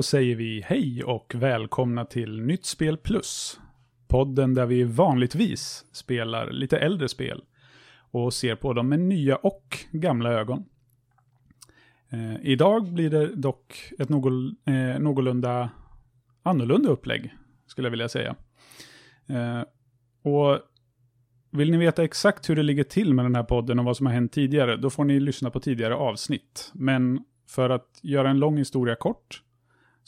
Då säger vi hej och välkomna till Nytt Spel Plus. Podden där vi vanligtvis spelar lite äldre spel och ser på dem med nya och gamla ögon. Eh, idag blir det dock ett någol, eh, någorlunda annorlunda upplägg, skulle jag vilja säga. Eh, och vill ni veta exakt hur det ligger till med den här podden och vad som har hänt tidigare, då får ni lyssna på tidigare avsnitt. Men för att göra en lång historia kort,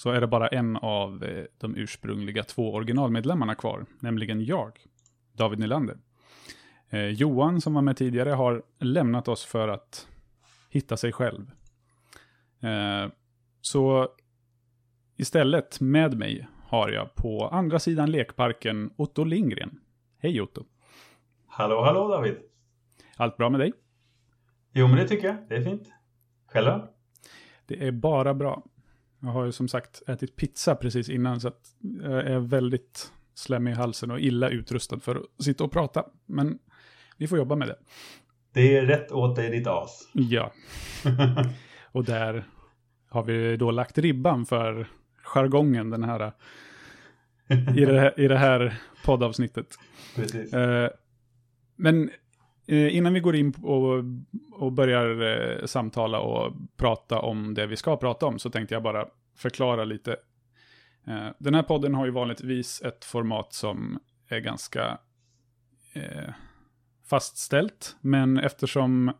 så är det bara en av eh, de ursprungliga två originalmedlemmarna kvar, nämligen jag, David Nylander. Eh, Johan, som var med tidigare, har lämnat oss för att hitta sig själv. Eh, så istället med mig har jag på andra sidan lekparken Otto Lindgren. Hej Otto! Hallå, hallå David! Allt bra med dig? Jo, men det tycker jag. Det är fint. Själva? Det är bara bra. Jag har ju som sagt ätit pizza precis innan så att jag är väldigt slemmig i halsen och illa utrustad för att sitta och prata. Men vi får jobba med det. Det är rätt åt dig ditt as. Ja. och där har vi då lagt ribban för jargongen den här, i, det här, i det här poddavsnittet. Precis. Eh, men Eh, innan vi går in och, och börjar eh, samtala och prata om det vi ska prata om så tänkte jag bara förklara lite. Eh, den här podden har ju vanligtvis ett format som är ganska eh, fastställt, men eftersom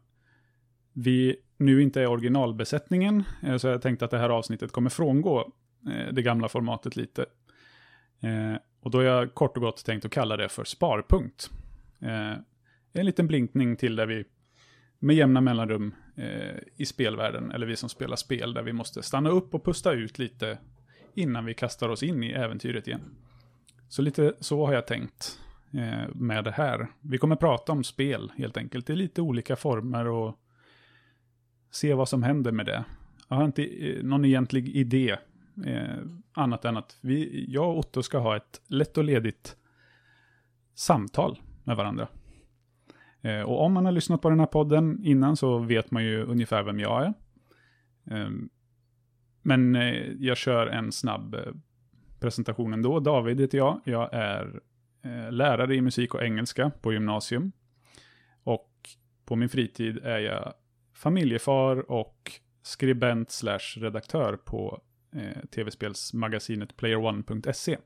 vi nu inte är originalbesättningen eh, så har jag tänkt att det här avsnittet kommer frångå eh, det gamla formatet lite. Eh, och då har jag kort och gott tänkt att kalla det för sparpunkt. Eh, en liten blinkning till där vi med jämna mellanrum eh, i spelvärlden, eller vi som spelar spel, där vi måste stanna upp och pusta ut lite innan vi kastar oss in i äventyret igen. Så lite så har jag tänkt eh, med det här. Vi kommer prata om spel helt enkelt i lite olika former och se vad som händer med det. Jag har inte eh, någon egentlig idé, eh, annat än att vi, jag och Otto ska ha ett lätt och ledigt samtal med varandra. Eh, och om man har lyssnat på den här podden innan så vet man ju ungefär vem jag är. Ehm, men eh, jag kör en snabb eh, presentation ändå. David heter jag. Jag är lärare i musik och engelska på gymnasium. Och på min fritid är jag familjefar och skribent slash redaktör på tv-spelsmagasinet playerone.se.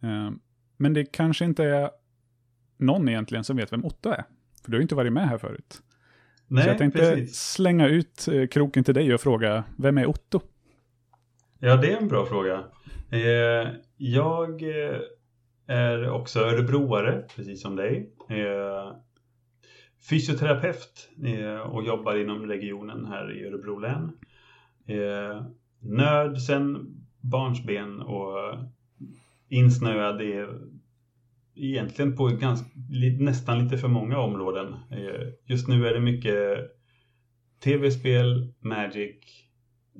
Ehm, men det kanske inte är någon egentligen som vet vem Otto är. För du har ju inte varit med här förut. Nej, Så jag tänkte precis. slänga ut eh, kroken till dig och fråga, vem är Otto? Ja, det är en bra fråga. Eh, jag eh, är också örebroare, precis som dig. Fysioterapeut och jobbar inom regionen här i Örebro län. Nörd sen barnsben och insnöad i egentligen på ganska, nästan lite för många områden. Eh, just nu är det mycket tv-spel, Magic,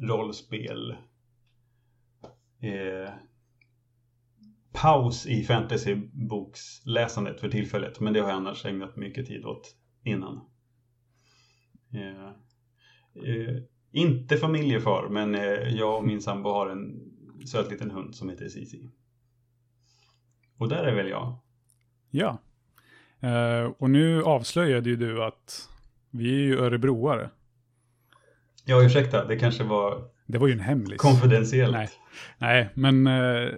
rollspel. Eh, paus i fantasyboksläsandet för tillfället, men det har jag annars ägnat mycket tid åt innan. Eh, eh, inte familjefar, men eh, jag och min sambo har en söt liten hund som heter Sisi. Och där är väl jag. Ja. Eh, och nu avslöjade ju du att vi är ju örebroare. Ja, ursäkta, det kanske var Det var ju en hemlis. konfidentiellt. Nej. Nej, men eh,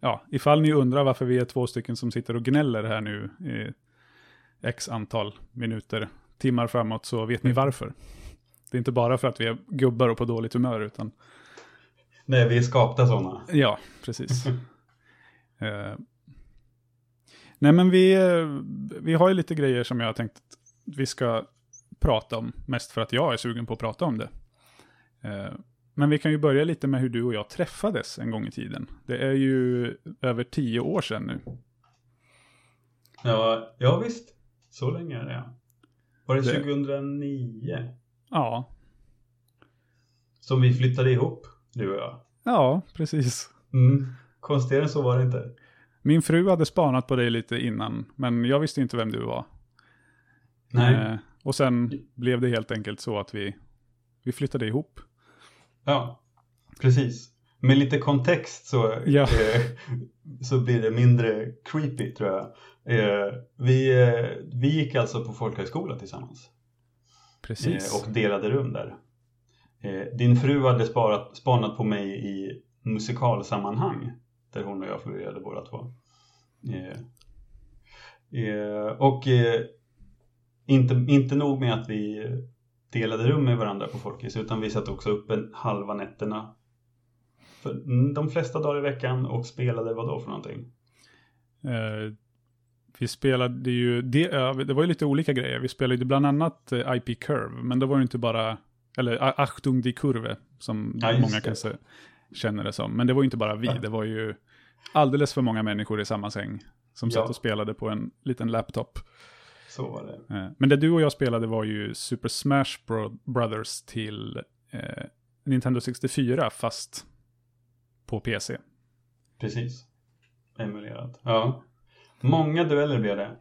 ja, ifall ni undrar varför vi är två stycken som sitter och gnäller här nu i x antal minuter, timmar framåt, så vet ni varför. Det är inte bara för att vi är gubbar och på dåligt humör, utan Nej, vi är skapta sådana. ja, precis. Eh, nej, men vi, vi har ju lite grejer som jag har tänkt att vi ska prata om, mest för att jag är sugen på att prata om det. Eh, men vi kan ju börja lite med hur du och jag träffades en gång i tiden. Det är ju över tio år sedan nu. Ja, ja visst. Så länge är det ja. Var det Det- 2009 Ja, som vi flyttade ihop, du och jag? ja, precis. Mm. Konstigare än så var det inte. Min fru hade spanat på dig lite innan, men jag visste inte vem du var. Nej. Eh, och sen blev det helt enkelt så att vi, vi flyttade ihop. Ja, precis. med lite kontext så, Ja. eh, så blir det mindre creepy tror jag. Eh, vi, eh, vi gick alltså på folkhögskola tillsammans Precis. eh, och delade rum där. Eh, din fru hade sparat, spanat på mig i musikalsammanhang där hon och jag florerade båda två. Eh, eh, och eh, inte, inte nog med att vi delade rum med varandra på Folkis utan vi satt också uppe halva nätterna för de flesta dagar i veckan och spelade vad då för någonting? Eh, vi spelade ju, det, det var ju lite olika grejer. Vi spelade ju bland annat IP Curve, men det var ju inte bara, eller Achtung die Kurve, som Ja, många det. kanske känner det som. Men det var ju inte bara vi, det var ju alldeles för många människor i samma säng som Ja. satt och spelade på en liten laptop. Så var det. Eh, Men det du och jag spelade var ju Super Smash Bro- Brothers till eh, Nintendo 64, fast på PC. Precis. Emulerat. Ja. Många dueller blev det.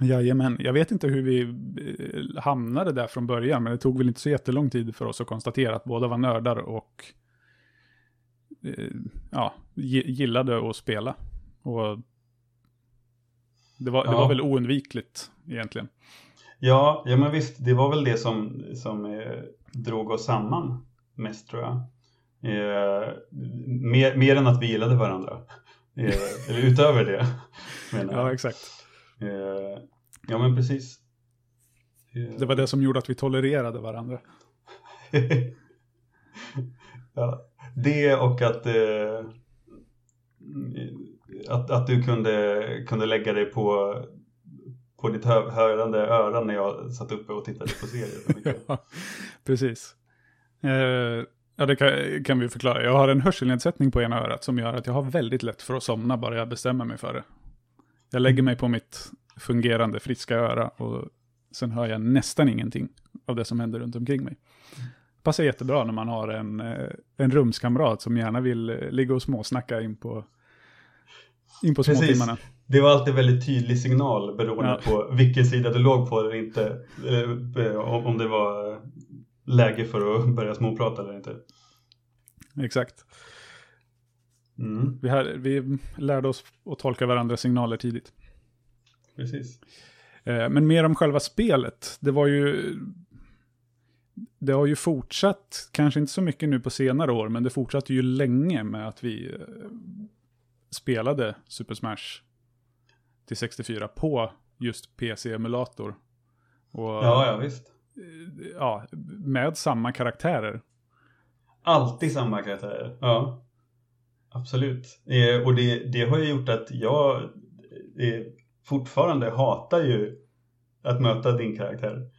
Jajamän, jag vet inte hur vi eh, hamnade där från början, men det tog väl inte så jättelång tid för oss att konstatera att båda var nördar och ja, gi- gillade att spela. Och det var, det Ja. var väl oundvikligt egentligen. Ja, ja men visst, det var väl det som, som eh, drog oss samman mest tror jag. Eh, mer, mer än att vi gillade varandra. Eh, eller utöver det, menar jag. Ja, exakt. Eh, ja, men precis. Eh, Det var det som gjorde att vi tolererade varandra. ja, det och att, eh, att, att du kunde, kunde lägga dig på, på ditt hö, hörande öra när jag satt uppe och tittade på serier. Ja, precis. Eh, ja, det kan, kan vi förklara. Jag har en hörselnedsättning på ena örat som gör att jag har väldigt lätt för att somna bara jag bestämmer mig för det. Jag lägger mig på mitt fungerande friska öra och sen hör jag nästan ingenting av det som händer runt omkring mig. Passar jättebra när man har en, eh, en rumskamrat som gärna vill eh, ligga och småsnacka in på, in på småtimmarna. Det var alltid väldigt tydlig signal beroende Ja. på vilken sida du låg på eller inte. Eh, Om det var läge för att börja småprata eller inte. Exakt. Mm, Vi, här, vi lärde oss att tolka varandras signaler tidigt. precis. Men mer om själva spelet. Det var ju... Det har ju fortsatt, kanske inte så mycket nu på senare år, men det fortsatte ju länge med att vi eh, spelade Super Smash till 64 på just PC-emulator. Ja, ja visst. eh, ja, med samma karaktärer. Alltid samma karaktärer. Ja. Absolut. Eh, och det, det har ju gjort att jag fortfarande hatar ju att möta din karaktär.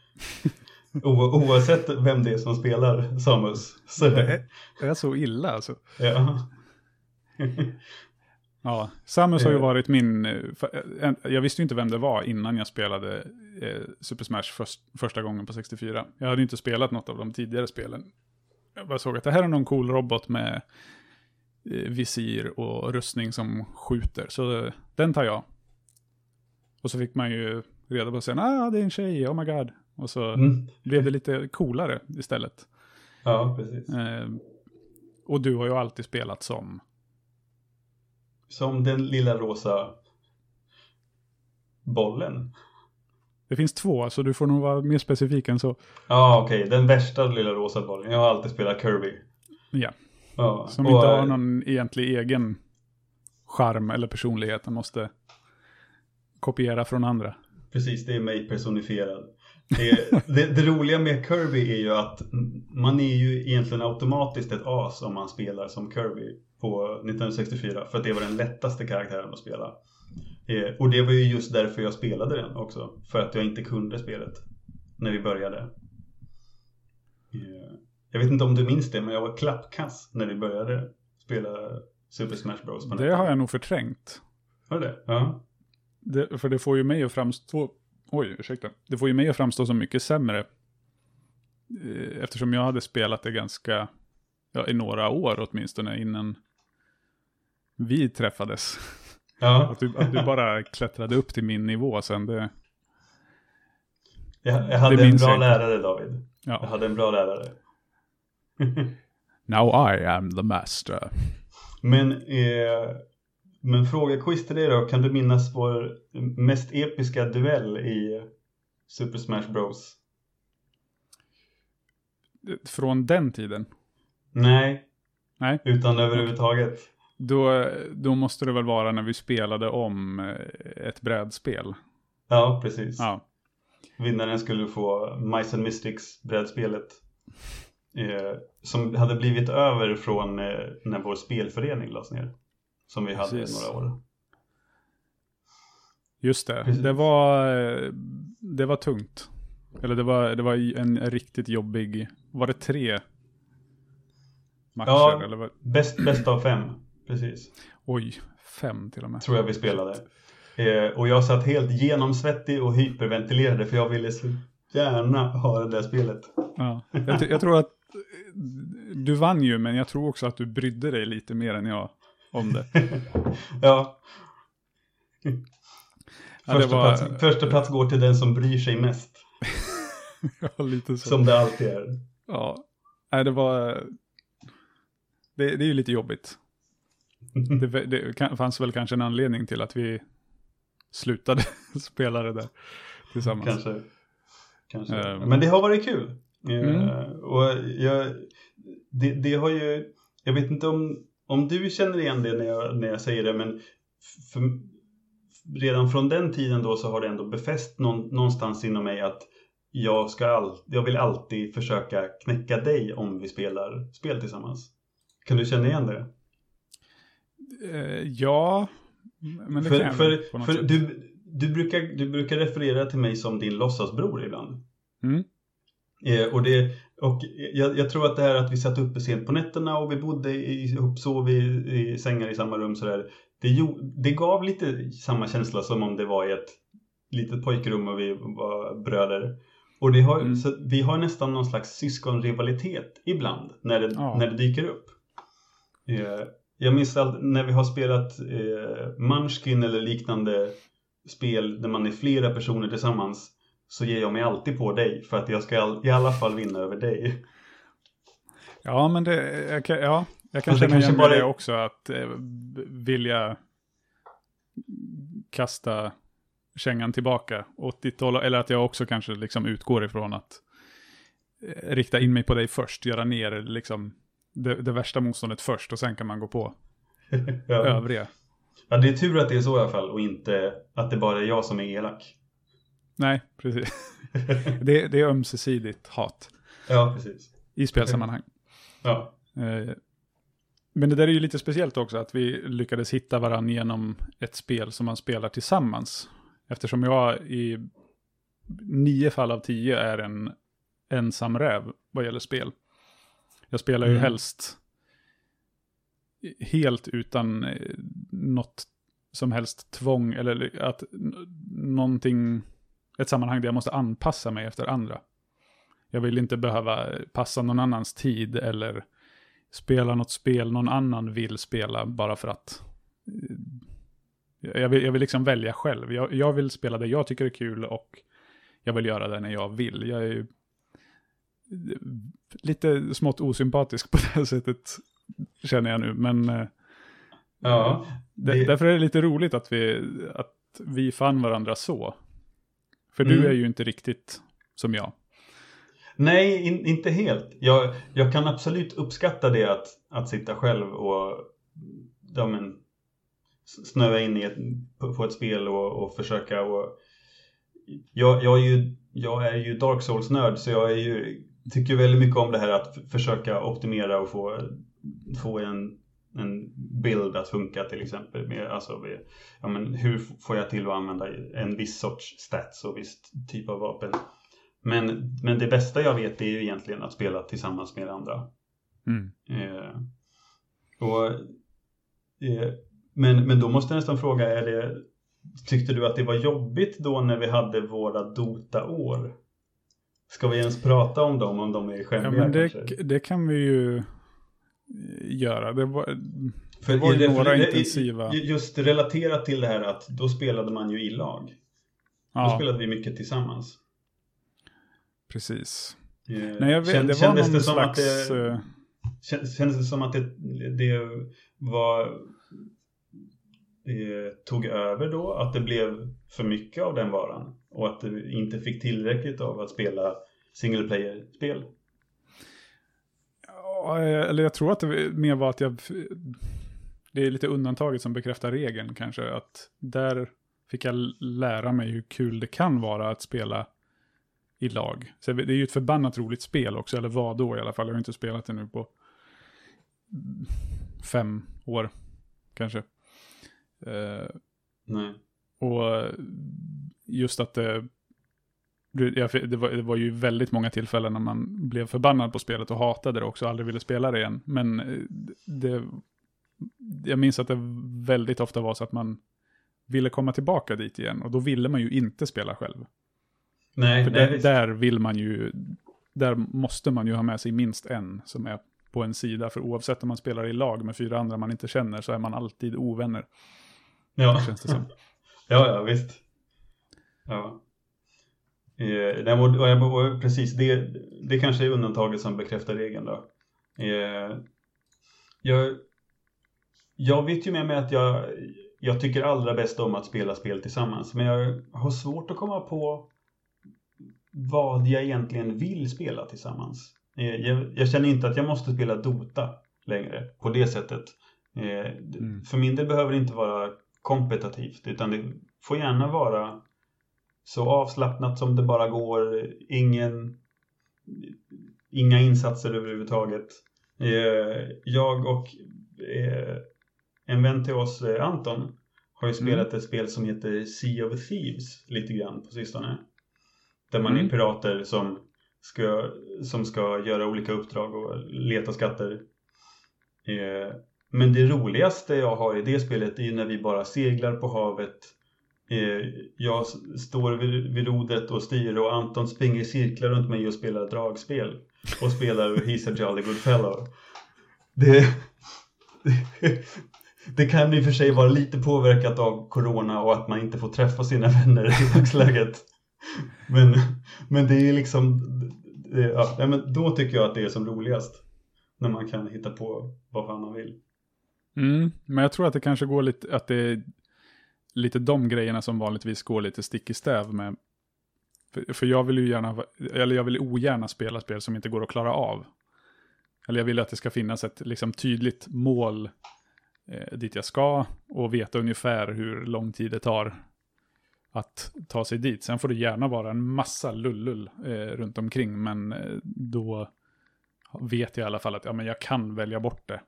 Oavsett vem det är som spelar Samus. Så, Det är, så illa alltså. ja. Ja, Samus har ju Eh. varit min... eh, Jag visste ju inte vem det var innan jag spelade eh, Super Smash först, första gången på 64. Jag hade inte spelat något av de tidigare spelen. Jag bara såg att det här är någon cool robot med visir och rustning som skjuter. Så den tar jag. Och så fick man ju reda på sen, ah det är en tjej, oh my god. Och så Mm. blev det lite coolare istället. ja, precis. Eh, och du har ju alltid spelat som Som den lilla rosa bollen. Det finns två, så du får nog vara mer specifik än så. Ja, okej. Den värsta lilla rosa bollen. Jag har alltid spelat Kirby. Ja, Ja. som och, inte har någon egentlig egen charm eller personlighet. Den måste kopiera från andra. Precis, det är mig personifierad. Det, det, roliga med Kirby är ju att man är ju egentligen automatiskt ett as om man spelar som Kirby på 1964. För att det var den lättaste karaktären att spela. Eh, och det var ju just därför jag spelade den också. För att jag inte kunde spelet när vi började. Eh, jag vet inte om du minns det, men jag var klappkass när vi började spela Super Smash Bros. Det har jag nog förträngt. Har du det? Ja. Det, för det får ju mig att framstå... Oj, ursäkta. Det får ju mig att framstå som mycket sämre. Eh, Eftersom jag hade spelat det ganska... Ja, i några år åtminstone innan vi träffades. Ja. Att du, att du bara klättrade upp till min nivå sen. Det, Jag, jag hade en bra jag lärare David. Jag ja. hade en bra lärare. Now I am the master. Men, eh, men fråga quiz till dig då. Kan du minnas vår mest episka duell i Super Smash Bros? Från den tiden. Nej. Nej. Utan överhuvudtaget. Då, då måste det väl vara när vi spelade om eh, ett brädspel. Ja, precis. Ja. Vinnaren skulle få Mice and Mystics brädspelet. Eh, som hade blivit över från eh, när vår spelförening lades ner. Som vi hade Precis. några år. Just det. Precis. Det var, eh, det var tungt. Eller det var, det var en riktigt jobbig, var det tre matcher? Ja. Eller var, Bäst, bäst av fem, precis. oj, fem till och med. Tror jag vi spelade. Eh, och jag satt helt genomsvettig och hyperventilerade för jag ville så gärna ha det där spelet. Ja. Jag, jag tror att du vann ju, men jag tror också att du brydde dig lite mer än jag om det. ja. Ja, Första, var- plats, första plats går till den som bryr sig mest. Ja, lite så. Som det alltid är. Ja, nej det var... Det, det är ju lite jobbigt. Det, det fanns väl kanske en anledning till att vi slutade spela det där tillsammans. Kanske. Kanske. Ehm. Men det har varit kul. Eh, Mm. Och jag, det, det har ju, jag vet inte om, om du känner igen det när jag, när jag säger det, men för, redan från den tiden då så har det ändå befäst någon, någonstans inom mig att jag, ska all, jag vill alltid försöka knäcka dig om vi spelar spel tillsammans. Kan du känna igen det? Eh, ja, men det för kan jag för, väl på något för sätt. du, du, brukar, du brukar referera till mig som din låtsasbror ibland. Mm. Eh, och det, och jag, jag tror att det här att vi satt uppe sent på nätterna och vi bodde i, ihopsov i, i sängar i samma rum sådär. Det, det gav lite samma känsla som om det var i ett litet pojkrum och vi var bröder. Och det har, Mm. så vi har nästan någon slags syskonrivalitet ibland när det, Ja. när det dyker upp. Eh, jag minns när vi har spelat eh, Munchkin eller liknande spel där man är flera personer tillsammans så ger jag mig alltid på dig för att jag ska i alla fall vinna över dig. Ja, men det, jag kan, ja, jag kan känna kanske igen bara det också, att eh, vilja kasta kängan tillbaka åt ditt håll, eller att jag också kanske liksom utgår ifrån att eh, rikta in mig på dig först, göra ner liksom det, det värsta motståndet först och sen kan man gå på ja. övriga. ja, det är tur att det är så i alla fall och inte att det bara är jag som är elak. Nej, precis. det, det är ömsesidigt hat Ja, precis. i spelsammanhang. Ja, Eh, Men det där är ju lite speciellt också, att vi lyckades hitta varandra genom ett spel som man spelar tillsammans. Eftersom jag i nio fall av tio är en ensam räv vad gäller spel. Jag spelar ju Mm. helst helt utan eh, något som helst tvång eller att någonting, ett sammanhang där jag måste anpassa mig efter andra. Jag vill inte behöva passa någon annans tid eller spela något spel någon annan vill spela bara för att eh, jag vill, jag vill liksom välja själv. Jag, jag vill spela det jag tycker är kul och jag vill göra det när jag vill. Jag är ju eh, lite smått osympatisk på det här sättet känner jag nu, men eh, ja. det, Det- därför är det lite roligt att vi, att vi fann varandra så. För Mm. du är ju inte riktigt som jag. Nej, in, inte helt. Jag, jag kan absolut uppskatta det att, att sitta själv och ja, men, snöa in i ett, på, ett spel och, och försöka och jag, jag, är ju, jag är ju Dark Souls-nörd så jag är ju, tycker väldigt mycket om det här att försöka optimera och få, få en, en bild att funka till exempel. Med, alltså, med, ja, men hur får jag till att använda en viss sorts stats och viss typ av vapen. Men, men det bästa jag vet är ju egentligen att spela tillsammans med andra. Mm. Eh, och, eh, men, men då måste jag nästan fråga, är det, tyckte du att det var jobbigt då när vi hade våra Dota-år? Ska vi ens prata om dem, om de är Ja, skämmiga men det, det kan vi ju göra. Det var, det var ju några intensiva- Just relaterat till det här att då spelade man ju i lag. Då ja, spelade vi mycket tillsammans. precis. Eh, Nej, jag vet, kän- det var kändes någon det som slags... att det, eh, kändes det som att det, det var det tog över då, att det blev för mycket av den varan och att det inte fick tillräckligt av att spela single player-spel? Ja, eller jag tror att det mer var att jag... Det är lite undantaget som bekräftar regeln kanske. Att där fick jag lära mig hur kul det kan vara att spela i lag. Så det är ju ett förbannat roligt spel också, eller vad då i alla fall. Jag har inte spelat det nu på fem år kanske. Uh, Nej. Och just att det, det, var, det var ju väldigt många tillfällen när man blev förbannad på spelet och hatade det också och aldrig ville spela det igen. Men eh, det, jag minns att det väldigt ofta var så att man ville komma tillbaka dit igen och då ville man ju inte spela själv. Nej, För nej, där, där vill man ju, där måste man ju ha med sig minst en som är på en sida. För oavsett om man spelar i lag med fyra andra man inte känner så är man alltid ovänner. Ja, känns det som. ja, ja visst. Ja. Eh, och, och, precis, det, det kanske är undantaget som bekräftar regeln då. Eh, jag, jag vet ju med mig att jag, jag tycker allra bäst om att spela spel tillsammans. Men jag har svårt att komma på vad jag egentligen vill spela tillsammans. Eh, jag, jag, känner inte att jag måste spela Dota längre på det sättet. Eh, mm. För min del behöver det inte vara kompetitivt utan det får gärna vara så avslappnat som det bara går. Ingen, inga insatser överhuvudtaget. Eh, jag och en vän till oss, Anton, har ju spelat mm. ett spel som heter Sea of Thieves lite grann på sistone. Där man mm. är pirater som ska, som ska göra olika uppdrag och leta skatter. Eh, men det roligaste jag har i det spelet är när vi bara seglar på havet. Eh, jag står vid, vid rodret och styr och Anton springer i cirklar runt mig och spelar dragspel. Och spelar He's a Jolly Good Fellow. Det, det, det kan i och för sig vara lite påverkat av Corona och att man inte får träffa sina vänner i dagsläget. Men, men det är liksom, det, ja, men då tycker jag att det är som roligast. När man kan hitta på vad fan man vill. Mm, men jag tror att det kanske går lite, att det är lite de grejerna som vanligtvis går lite stick i stäv med. För, för jag vill ju gärna, eller jag vill ogärna spela spel som inte går att klara av. Eller jag vill att det ska finnas ett liksom, tydligt mål eh, dit jag ska och veta ungefär hur lång tid det tar att ta sig dit. Sen får det gärna vara en massa lullull eh, runt omkring, men eh, då vet jag i alla fall att ja, men jag kan välja bort det.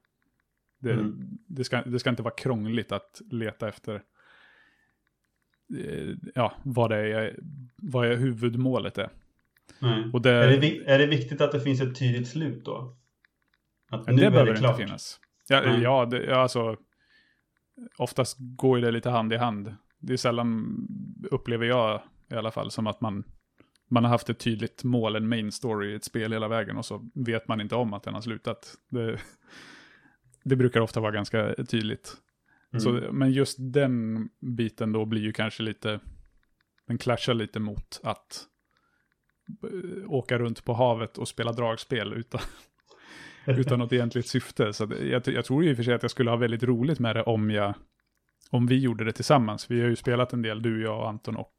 Det, mm. det, ska, det ska inte vara krångligt att leta efter ja, vad, det är, vad är huvudmålet är. Mm. Det, är, det, är det viktigt att det finns ett tydligt slut då? Att nu det behöver det inte finnas. Ja, mm. ja, det, alltså, oftast går det lite hand i hand det är sällan, upplever jag i alla fall, som att man, man har haft ett tydligt mål, en main story i ett spel hela vägen och så vet man inte om att den har slutat. Det, det brukar ofta vara ganska tydligt. Mm. Så, men just den biten då blir ju kanske lite, den clashar lite mot att eh, åka runt på havet och spela dragspel utan, utan något egentligt syfte. Så jag, jag tror ju i och för sig att jag skulle ha väldigt roligt med det om jag om vi gjorde det tillsammans. Vi har ju spelat en del, du, jag, Anton och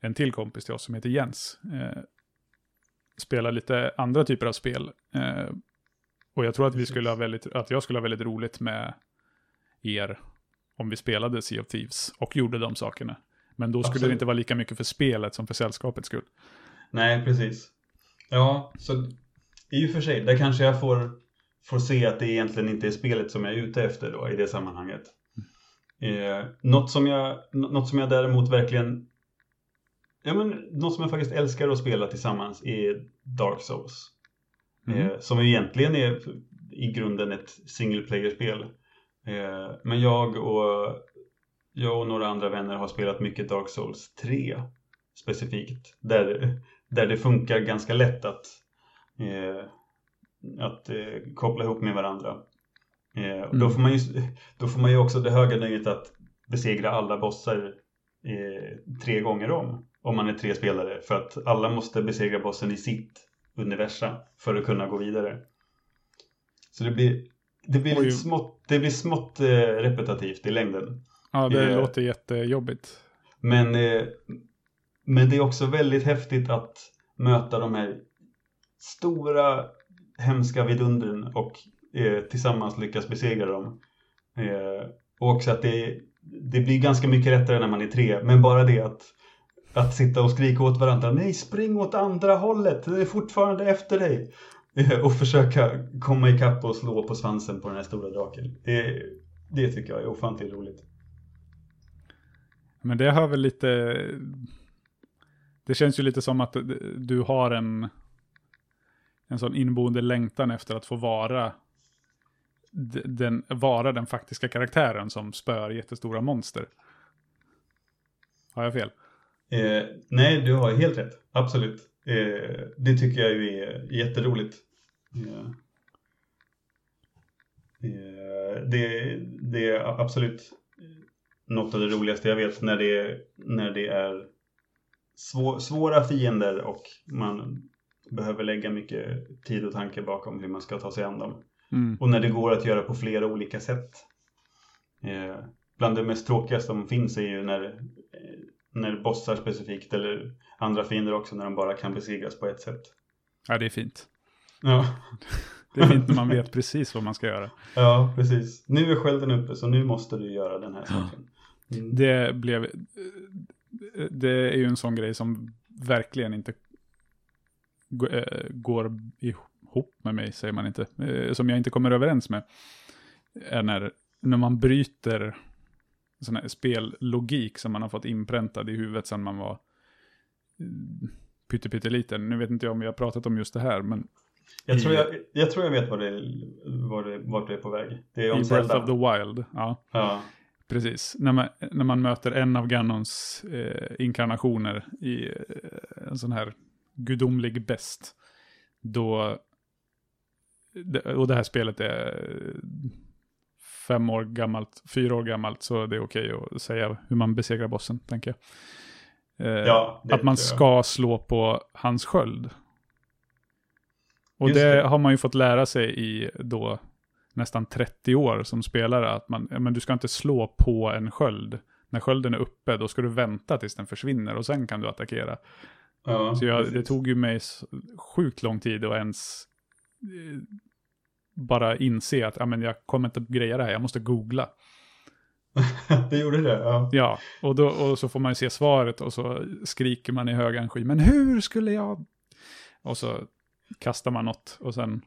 en till kompis till oss som heter Jens. Eh, spelar lite andra typer av spel. Eh, och jag tror att, vi skulle ha väldigt, att jag skulle ha väldigt roligt med er om vi spelade Sea of Thieves och gjorde de sakerna. Men då skulle Absolut. det inte vara lika mycket för spelet som för sällskapets skull. Nej, precis. Ja, så i och för sig, där kanske jag får, får se att det egentligen inte är spelet som jag är ute efter då i det sammanhanget. Eh, något, som jag, något som jag däremot verkligen ja, men, något som jag faktiskt älskar att spela tillsammans är Dark Souls. Mm. Eh, som egentligen är i grunden ett single player-spel. Eh, men jag och, jag och några andra vänner har spelat mycket Dark Souls 3 specifikt. Där, där det funkar ganska lätt att, eh, att eh, koppla ihop med varandra. Och då, mm. får man ju, då får man ju också det höga nöjet att besegra alla bossar tre gånger om. Om man är tre spelare. För att alla måste besegra bossen i sitt universa för att kunna gå vidare. Så det blir, det blir, Oj. smått, det blir smått eh, repetitivt i längden. Ja, det Eh. låter jättejobbigt. Men, eh, men det är också väldigt häftigt att möta de här stora hemska vidundren och eh, tillsammans lyckas besegra dem. Eh, och också att det, det blir ganska mycket lättare när man är tre, men bara det att, att sitta och skrika åt varandra, nej spring åt andra hållet, det är fortfarande efter dig. Och försöka komma ikapp och slå på svansen på den här stora draken. Det, det tycker jag är ofantligt roligt. Men det hör väl lite... Det känns ju lite som att du har en, en sån inneboende längtan efter att få vara den, vara den faktiska karaktären som spör jättestora monster. Har jag fel? Eh, nej, du har helt rätt. Absolut. Eh, det tycker jag ju är jätteroligt. Eh, det, det är absolut något av det roligaste jag vet när det, när det är svå, svåra fiender och man behöver lägga mycket tid och tanke bakom hur man ska ta sig an dem. Mm. Och när det går att göra på flera olika sätt. Eh, bland det mest tråkiga som finns är ju när, eh, när bossar specifikt eller andra fiender också när de bara kan besegras på ett sätt. Ja, det är fint. Ja, Det är fint när man vet precis vad man ska göra. ja precis. Nu är skölden uppe så nu måste du göra den här saken. Mm. Det blev... Det är ju en sån grej som verkligen inte eh, går ihop med mig, säger man inte. Eh, Som jag inte kommer överens med. Är när, när man bryter sån här spellogik som man har fått inpräntad i huvudet sedan man var pytte, pytteliten. Nu vet inte jag om vi har pratat om just det här, men Jag, tror jag, jag tror jag vet vad det, vad det, vart du är på väg. Det är om i Breath Zelda. of the Wild, ja. Ja, Precis, när man, när man möter en av Ganons eh, inkarnationer i eh, en sån här gudomlig best, då, det- och det här spelet är fem år gammalt, fyra år gammalt, så det är okej att säga hur man besegrar bossen, tänker jag. Eh, Ja, det att man ska slå på hans sköld. Och det, det. har man ju fått lära sig i då nästan 30 år som spelare, att man, men du ska inte slå på en sköld. När skölden är uppe, då ska du vänta tills den försvinner och sen kan du attackera. ja, Så jag, det tog ju mig sjukt lång tid att ens eh, bara inse att ja, men jag kommer inte greja det här, jag måste googla. det gjorde det, ja. Ja, och, då, och så får man ju se svaret och så skriker man i högan sky, men hur skulle jag... Och så kastar man något och sen...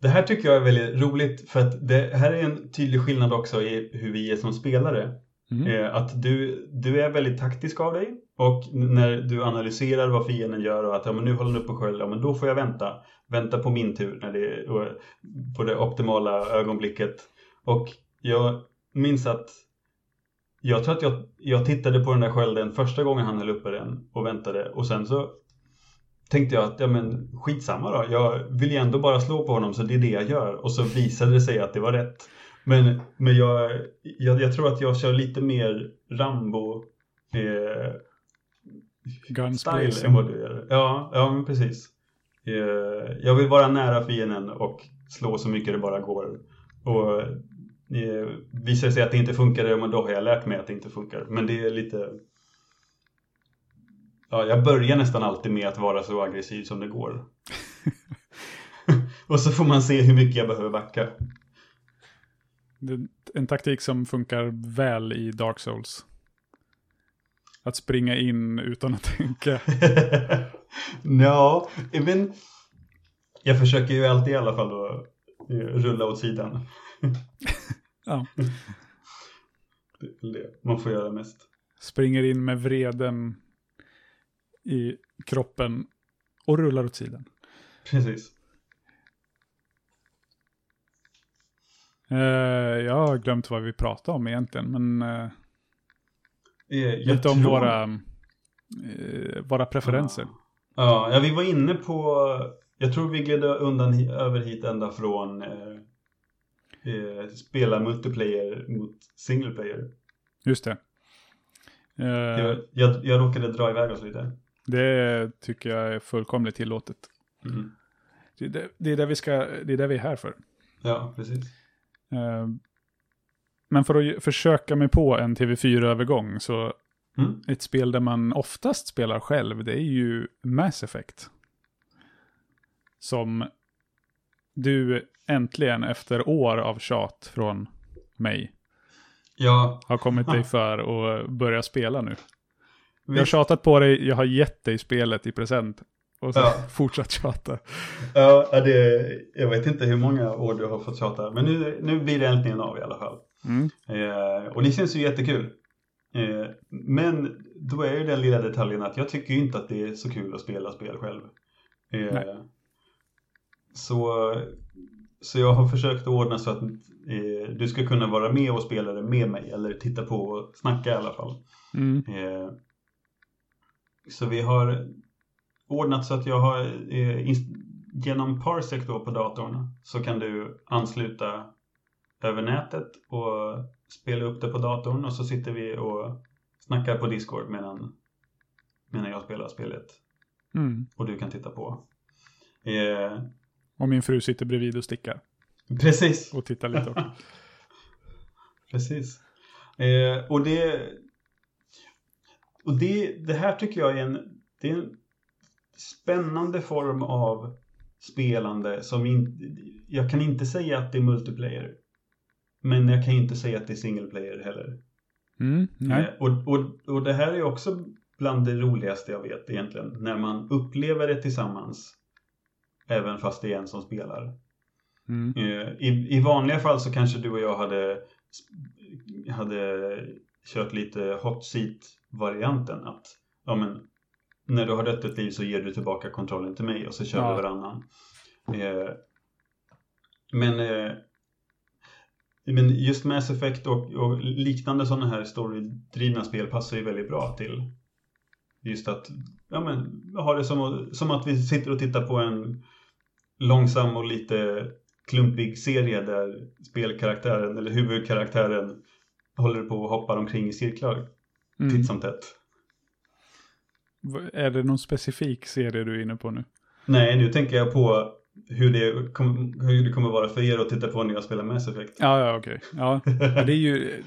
Det här tycker jag är väldigt roligt för att det här är en tydlig skillnad också i hur vi är som spelare. Mm. Eh, att du, du är väldigt taktisk av dig och när du analyserar vad fienden gör och att ja, men nu håller den upp på sköld, ja men då får jag vänta. Vänta på min tur när det, och, på det optimala ögonblicket. Och jag minns att jag tror att jag, jag tittade på den där skölden första gången han höll uppe den och väntade och sen så tänkte jag att ja men skitsamma då. Jag vill ju ändå bara slå på honom så det är det jag gör. Och så visade det sig att det var rätt. Men, men jag, jag, jag tror att jag kör lite mer Rambo eh, Guns style blazing. än vad du gör. Ja, ja men precis. Eh, jag vill vara nära fienden och slå så mycket det bara går. Och eh, visar det sig att det inte funkar, men då har jag lärt mig att det inte funkar. Men det är lite... Ja, jag börjar nästan alltid med att vara så aggressiv som det går. och så får man se hur mycket jag behöver backa. En taktik som funkar väl i Dark Souls. Att springa in utan att tänka. ja, men jag försöker ju alltid i alla fall att eh, rulla åt sidan. Ja. Det är det man får göra mest. Springer in med vreden i kroppen och rullar åt sidan. Precis. Eh, jag har glömt vad vi pratade om egentligen, men eh, Eh, jag lite om tror- våra, eh, våra preferenser. Ja, ja, vi var inne på... Jag tror vi gled undan över hit ända från eh, eh, spela multiplayer mot single player. Just det. Eh, var- Jag, jag råkade dra iväg oss lite. Det tycker jag är fullkomligt tillåtet. Mm. Det är det, det, är det, vi ska, det är det vi är här för. Ja, precis. Eh, men för att försöka mig på en TV4-övergång så Mm. ett spel där man oftast spelar själv, det är ju Mass Effect. Som du äntligen efter år av tjat från mig Ja, har kommit dig för och börja spela nu. Jag har tjatat på dig, jag har gett dig spelet i present. Och så Ja. fortsatt tjata. Ja, det, jag vet inte hur många år du har fått tjata, men nu, nu blir det äntligen av i alla fall. Mm. Eh, och det känns ju jättekul. Eh, men då är ju den lilla detaljen att jag tycker inte att det är så kul att spela spel själv. Eh, så, så jag har försökt ordna så att eh, du ska kunna vara med och spela det med mig, eller titta på och snacka i alla fall. Mm. Så vi har ordnat så att jag har eh, genom Parsec då på datorn så kan du ansluta över nätet och spela upp det på datorn och så sitter vi och snackar på Discord medan, medan jag spelar spelet Mm. och du kan titta på. Eh, Och min fru sitter bredvid och stickar. precis. Och tittar lite också. Precis. Eh, och det, och det, det här tycker jag är en, det är en spännande form av spelande som in, jag kan inte säga att det är multiplayer. Men jag kan inte säga att det är single player heller. Mm. Nej. Eh, och, och, och det här är också bland det roligaste jag vet egentligen. När man upplever det tillsammans. Även fast det är en som spelar. Mm. Eh, I, I vanliga fall så kanske du och jag hade, hade kört lite hot seat-varianten. Att ja, men, när du har dött ett liv så ger du tillbaka kontrollen till mig och så kör Ja. vi varannan. Eh, men, eh, men just Mass Effect och, och liknande sådana här storydrivna spel passar ju väldigt bra till just att ja, men, ha det som, som att vi sitter och tittar på en långsam och lite klumpig serie där spelkaraktären eller huvudkaraktären håller på och hoppar omkring i cirklar Mm. titt som tätt. Är det någon specifik serie du är inne på nu? Nej, nu tänker jag på hur det, kom, hur det kommer vara för er att titta på när jag spelar Mass Effect. Ja, ja, okej. Ja, men det är ju...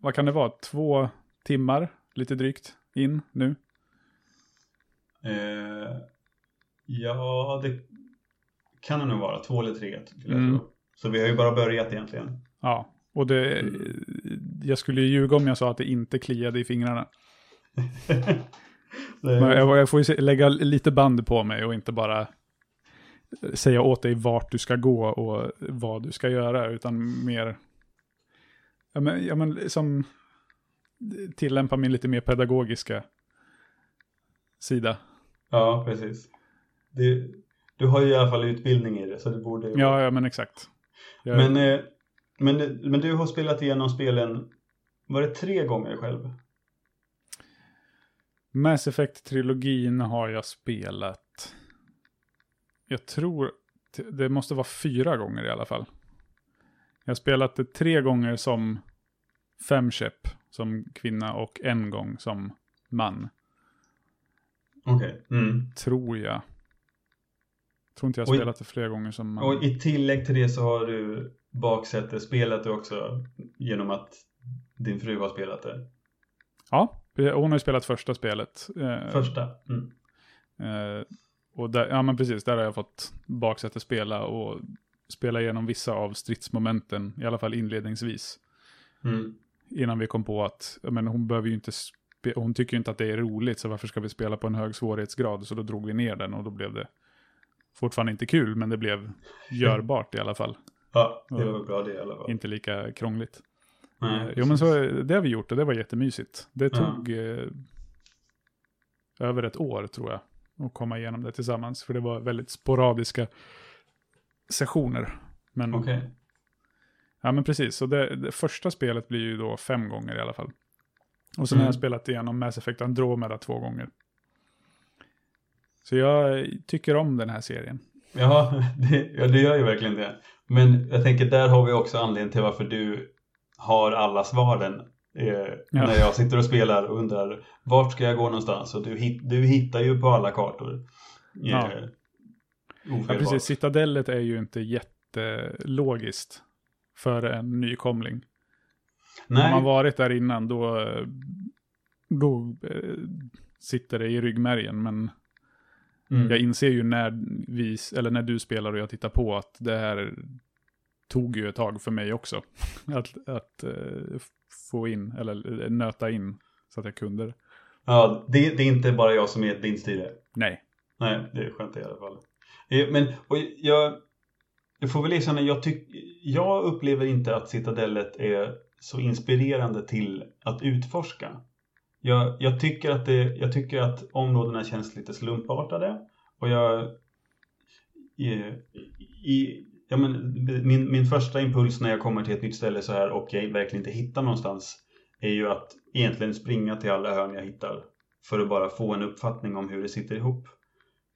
Vad kan det vara? Två timmar, lite drygt, in nu? Eh, ja, det kan det nog vara. Två eller tre, skulle jag Mm. tro. Så vi har ju bara börjat egentligen. Ja, och det... Jag skulle ju ljuga om jag sa att det inte kliade i fingrarna. Men jag, jag får ju lägga lite band på mig och inte bara säga åt dig vart du ska gå och vad du ska göra, utan mer... Ja, men, ja, men som tillämpa min lite mer pedagogiska sida. ja, precis. Det, du har ju i alla fall utbildning i det, så det borde Ja, ja, men exakt. Jag, Men, eh, men, men du har spelat igenom spelen, var det tre gånger själv? Mass Effect-trilogin har jag spelat. Jag tror det måste vara fyra gånger i alla fall. Jag har spelat det tre gånger som femkäpp som kvinna och en gång som man. Okej. Mm. Tror jag. Tror inte jag har spelat det flera gånger som man. Och i tillägg till det så har du baksätesspelat det också genom att din fru har spelat det. Ja, hon har ju spelat första spelet. Eh, Första. Mm. Eh, och där, ja men precis, där har jag fått baksäte spela och spela igenom vissa av stridsmomenten, i alla fall inledningsvis. Mm. Innan vi kom på att, men hon behöver ju inte, hon tycker ju inte att det är roligt, så varför ska vi spela på en hög svårighetsgrad? Så då drog vi ner den och då blev det fortfarande inte kul, men det blev görbart i alla fall. Ja, det Ja. var bra det i alla fall. Inte lika krångligt. Nej, Eh, jo men så, det har vi gjort och det var jättemysigt. Det Ja. tog eh, över ett år tror jag att komma igenom det tillsammans. För det var väldigt sporadiska sessioner. Men, Okej. ja, men precis, så det, det första spelet blir ju då fem gånger i alla fall. Och sen har Mm. jag spelat igenom Mass Effect Andromeda två gånger. Så jag tycker om den här serien. Ja det, ja, det gör ju verkligen det. Men jag tänker där har vi också anledningen till varför du har alla svaren. Eh, När jag sitter och spelar och undrar vart ska jag gå någonstans? Och du, hit, du hittar ju på alla kartor. Eh, Ja. Ja, precis. Citadellet är ju inte jätte jättelogiskt för en nykomling. Har Nej, man varit där innan då, eh, då eh, sitter det i ryggmärgen. Men mm. jag inser ju när, vi, eller när du spelar och jag tittar på att det här tog ju ett tag för mig också. att att eh, få in, eller eh, nöta in så att jag kunde det. ja, det, det är inte bara jag som är ett blindstyre. Nej. Nej, det är skönt i alla fall. Eh, Men och jag, jag får väl erkänna, jag, tyck, jag upplever inte att Citadellet är så inspirerande till att utforska. Jag, jag, tycker att det, jag tycker att områdena känns lite slumpartade och jag... I, i, ja, men, min, min första impuls när jag kommer till ett nytt ställe så här och jag verkligen inte hittar någonstans är ju att egentligen springa till alla hörn jag hittar för att bara få en uppfattning om hur det sitter ihop.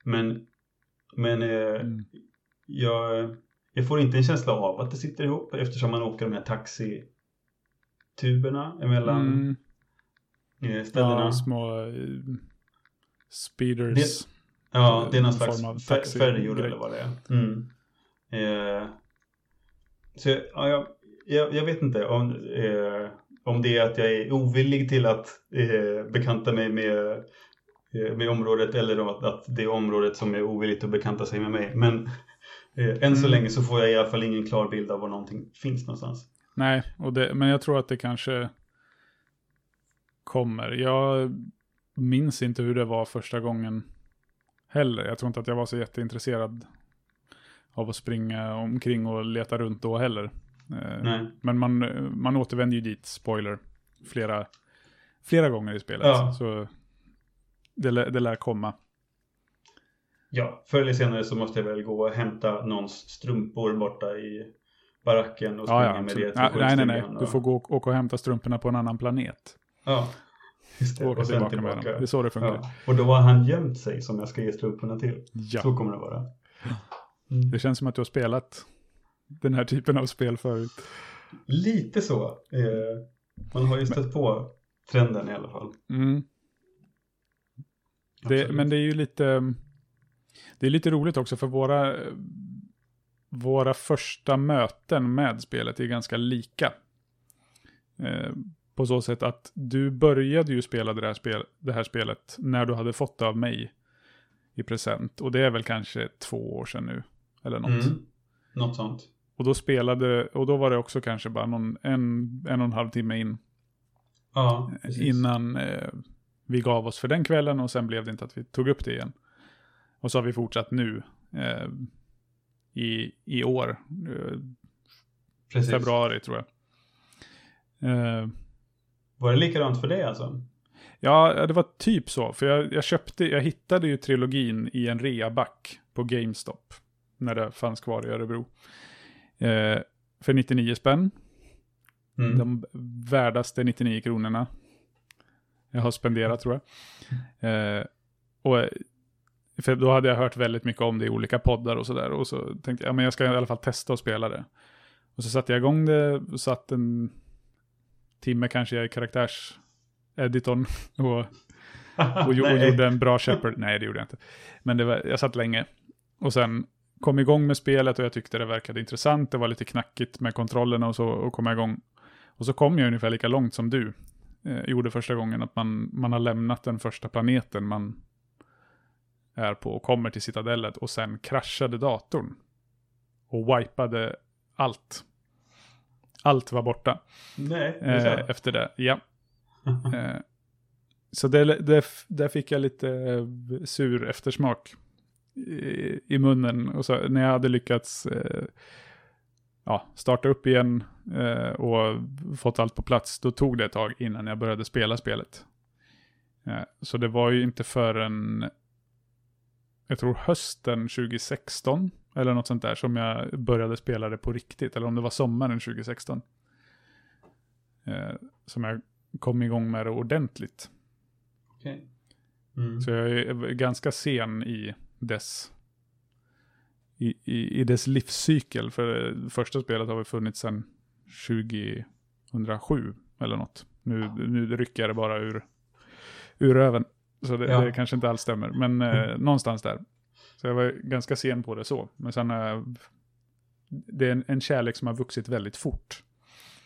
Men, men eh, Mm. jag, jag får inte en känsla av att det sitter ihop eftersom man åker de här taxituberna emellan Mm, ställena. ja, små eh, speeders. Ja, det är någon slags fär- färjor eller vad det är. Mm. Eh, så ja, jag, jag, jag vet inte om, eh, om det är att jag är ovillig till att eh, bekanta mig med, eh, med området eller om att, att det är området som är ovilligt att bekanta sig med mig. Men eh, än så Mm. länge så får jag i alla fall ingen klar bild av var någonting finns någonstans. Nej, och det, men jag tror att det kanske kommer. Jag minns inte hur det var första gången heller. Jag tror inte att jag var så jätteintresserad av att springa omkring och leta runt då heller. Eh, Nej. Men man, man återvänder ju dit, spoiler, flera, flera gånger i spelet. Ja. Så det, det lär komma. Ja, förr eller senare så måste jag väl gå och hämta någons strumpor borta i baracken och springa Ja, ja, med det Nej, nej, nej, Du och- får gå och åka och hämta strumporna på en annan planet. Ja, just det. Och Och sen tillbaka med tillbaka. Det är så det funkar. Ja. Och då har han gömt sig som jag ska ge strumporna till. Ja. Så kommer det vara. Mm. Det känns som att du har spelat den här typen av spel förut. Lite så. Eh, man har ju stött på trenden i alla fall. Mm. Det, men det är ju lite, det är lite roligt också för våra, våra första möten med spelet är ganska lika. Eh, på så sätt att du började ju spela det här, spel, det här spelet när du hade fått det av mig i present. Och det är väl kanske två år sedan nu. Eller något. Mm. Något sånt. Och då spelade, och då var det också kanske bara någon, en, en och en halv timme in. Ja, precis. innan eh, vi gav oss för den kvällen och sen blev det inte att vi tog upp det igen. Och så har vi fortsatt nu eh, i, i år, eh, februari tror jag. Var det likadant för dig alltså? ja, det var typ så, för jag, jag köpte, jag hittade ju trilogin i en reaback på GameStop, när det fanns kvar i Örebro. Eh, för 99 spänn. Mm. De värdaste 99 kronorna jag har spenderat tror jag. Eh, och, för då hade jag hört väldigt mycket om det i olika poddar och sådär. Och så tänkte jag, ja men jag ska i alla fall testa att spela det. Och så satte jag igång det, satt en timme kanske i karaktärseditorn och, och, och gjorde en bra Shepard. Nej, det gjorde jag inte. Men det var, jag satt länge. Och sen kom igång med spelet och jag tyckte det verkade intressant. Det var lite knackigt med kontrollerna och så och kom jag igång. Och så kom jag ungefär lika långt som du eh, gjorde första gången. Att man, man har lämnat den första planeten man är på och kommer till citadellet och sen kraschade datorn. Och wipade allt. Allt var borta Nej, det är eh, efter det. Ja. Eh, så det, det, där fick jag lite eh, sur eftersmak i, i munnen. Och så, när jag hade lyckats eh, ja, starta upp igen eh, och fått allt på plats, då tog det ett tag innan jag började spela spelet. Eh, så det var ju inte förrän, jag tror hösten 2016, eller något sånt där, som jag började spela det på riktigt. Eller om det var sommaren 2016. Eh, som jag kom igång med det ordentligt. Okej. Mm. Så jag är ganska sen i dess, i, i, i dess livscykel. För det första spelet har väl funnits sedan 2007 eller något. Nu, nu rycker jag det bara ur, ur röven. Så det, Ja. det kanske inte alls stämmer. Men eh, någonstans där. Så jag var ganska sen på det så. Men sen har jag det är en, en kärlek som har vuxit väldigt fort.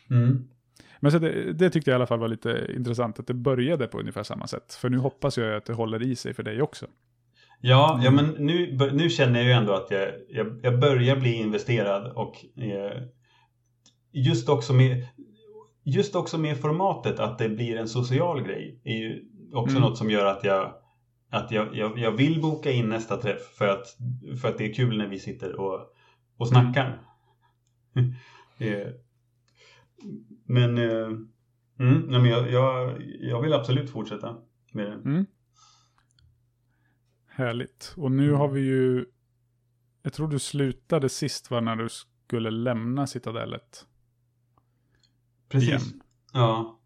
Mm. Men så det, det tyckte jag i alla fall var lite intressant, att det började på ungefär samma sätt. För nu hoppas jag att det håller i sig för dig också. Ja, ja men nu, nu känner jag ju ändå att jag, jag, jag börjar bli investerad och eh, just, också med, just också med formatet att det blir en social grej är ju också Mm. något som gör att jag att jag, jag, jag vill boka in nästa träff för att, för att det är kul när vi sitter och, och snackar. Eh, men eh, mm, nej, men jag, jag, jag vill absolut fortsätta med det. Mm. Härligt. Och nu har vi ju, jag tror du slutade sist var när du skulle lämna Citadellet. Precis. Igen. Ja.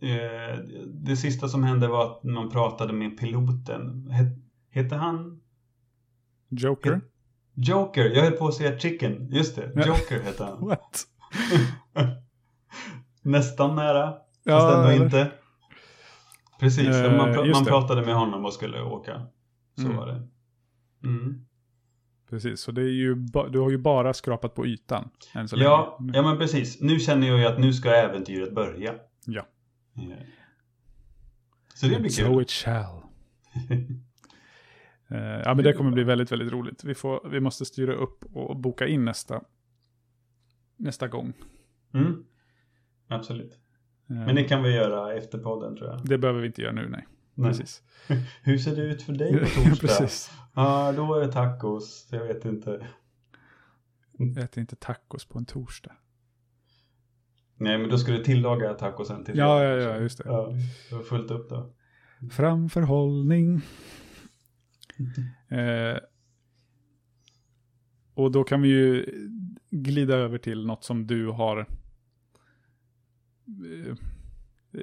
Eh, Det sista som hände var att man pratade med piloten. Het- Hette han Joker? Joker? Jag höll på att säga Chicken. Just det. Joker hette han. What? Nästan nära, fast Ja, ändå eller- inte. Precis, Eh, man, pra- just man pratade med honom och skulle åka. Så Mm. var det. Mm. Precis, så det är ju du har ju bara skrapat på ytan än så Ja, länge. ja, men precis. Nu känner jag ju att nu ska äventyret börja. Eh. Så det blir So kul. it shall. Eh, ja, men det kommer bli väldigt, väldigt roligt. Vi, får, vi måste styra upp och boka in nästa, nästa gång. Mm. Absolut. Eh, Men det kan vi göra efter podden tror jag. det behöver vi inte göra nu, nej. Nej. Precis. Hur ser det ut för dig på torsdag? precis. Ja, då är det tacos. Jag vet inte. Jag äter inte tacos på en torsdag. Nej, men då ska du tillaga tacosen till Ja, ja, ja, just det. Ja, du har fullt upp då. Framförhållning. Eh, och då kan vi ju glida över till något som du har eh,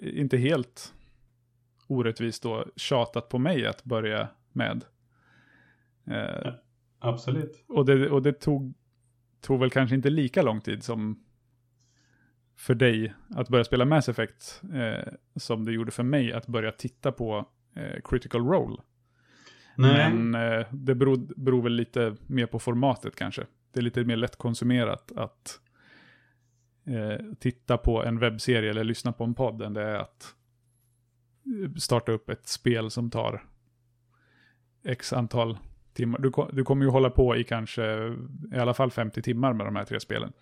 inte helt orättvist då tjatat på mig att börja med. Eh, Absolut. och det, och det tog, tog väl kanske inte lika lång tid som för dig att börja spela Mass Effect eh, som det gjorde för mig att börja titta på eh, Critical Role. Nej, Men eh, det beror, beror väl lite mer på formatet kanske. Det är lite mer lättkonsumerat att eh, titta på en webbserie eller lyssna på en podd än det är att eh, starta upp ett spel som tar x antal timmar. Du, du kommer ju hålla på i kanske i alla fall 50 timmar med de här tre spelen.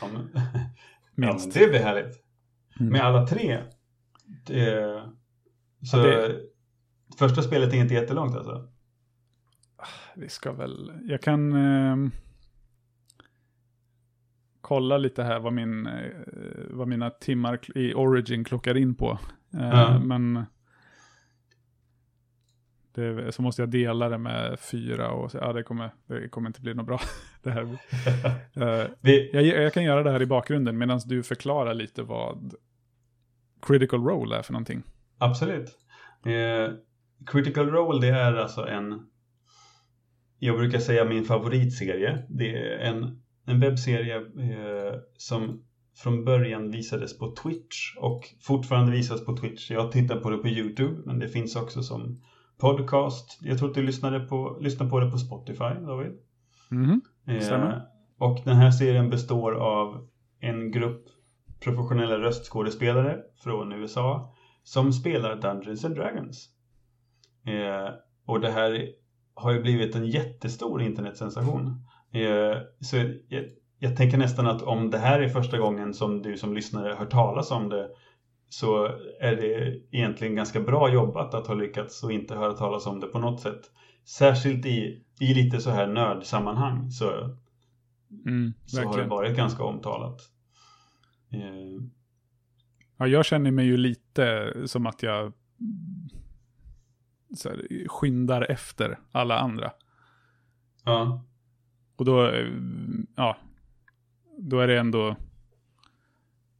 ja, men, ja, Minst. det blir härligt. Mm. Med alla tre. Det, så Ja, det- första spelet är inte jättelångt alltså? Vi ska väl, jag kan eh, kolla lite här vad, min, eh, vad mina timmar i Origin klockar in på. Eh, Ja. Men det, så måste jag dela det med fyra och så, ja, det, kommer, det kommer inte bli något bra. det här. Vi, jag, jag kan göra det här i bakgrunden medan du förklarar lite vad Critical Role är för någonting. Absolut. Eh, Critical Role det är alltså en jag brukar säga min favoritserie. Det är en, en webbserie eh, som från början visades på Twitch och fortfarande visas på Twitch. Jag tittar på det på YouTube men det finns också som podcast. Jag tror att du lyssnade på, lyssnar på det på Spotify, David. Mhm. Eh, Stämmer. och den här serien består av en grupp professionella röstskådespelare från USA som spelar Dungeons and Dragons. Eh, och det här har ju blivit en jättestor internetsensation. Eh, så jag, jag tänker nästan att om det här är första gången som du som lyssnare hör talas om det så är det egentligen ganska bra jobbat att ha lyckats och inte höra talas om det på något sätt. Särskilt i, i lite så här nördsammanhang så, Mm, så har det varit ganska omtalat. Eh, Ja, jag känner mig ju lite som att jag så här, skyndar efter alla andra. ja, Och då, eh, ja, då är det ändå,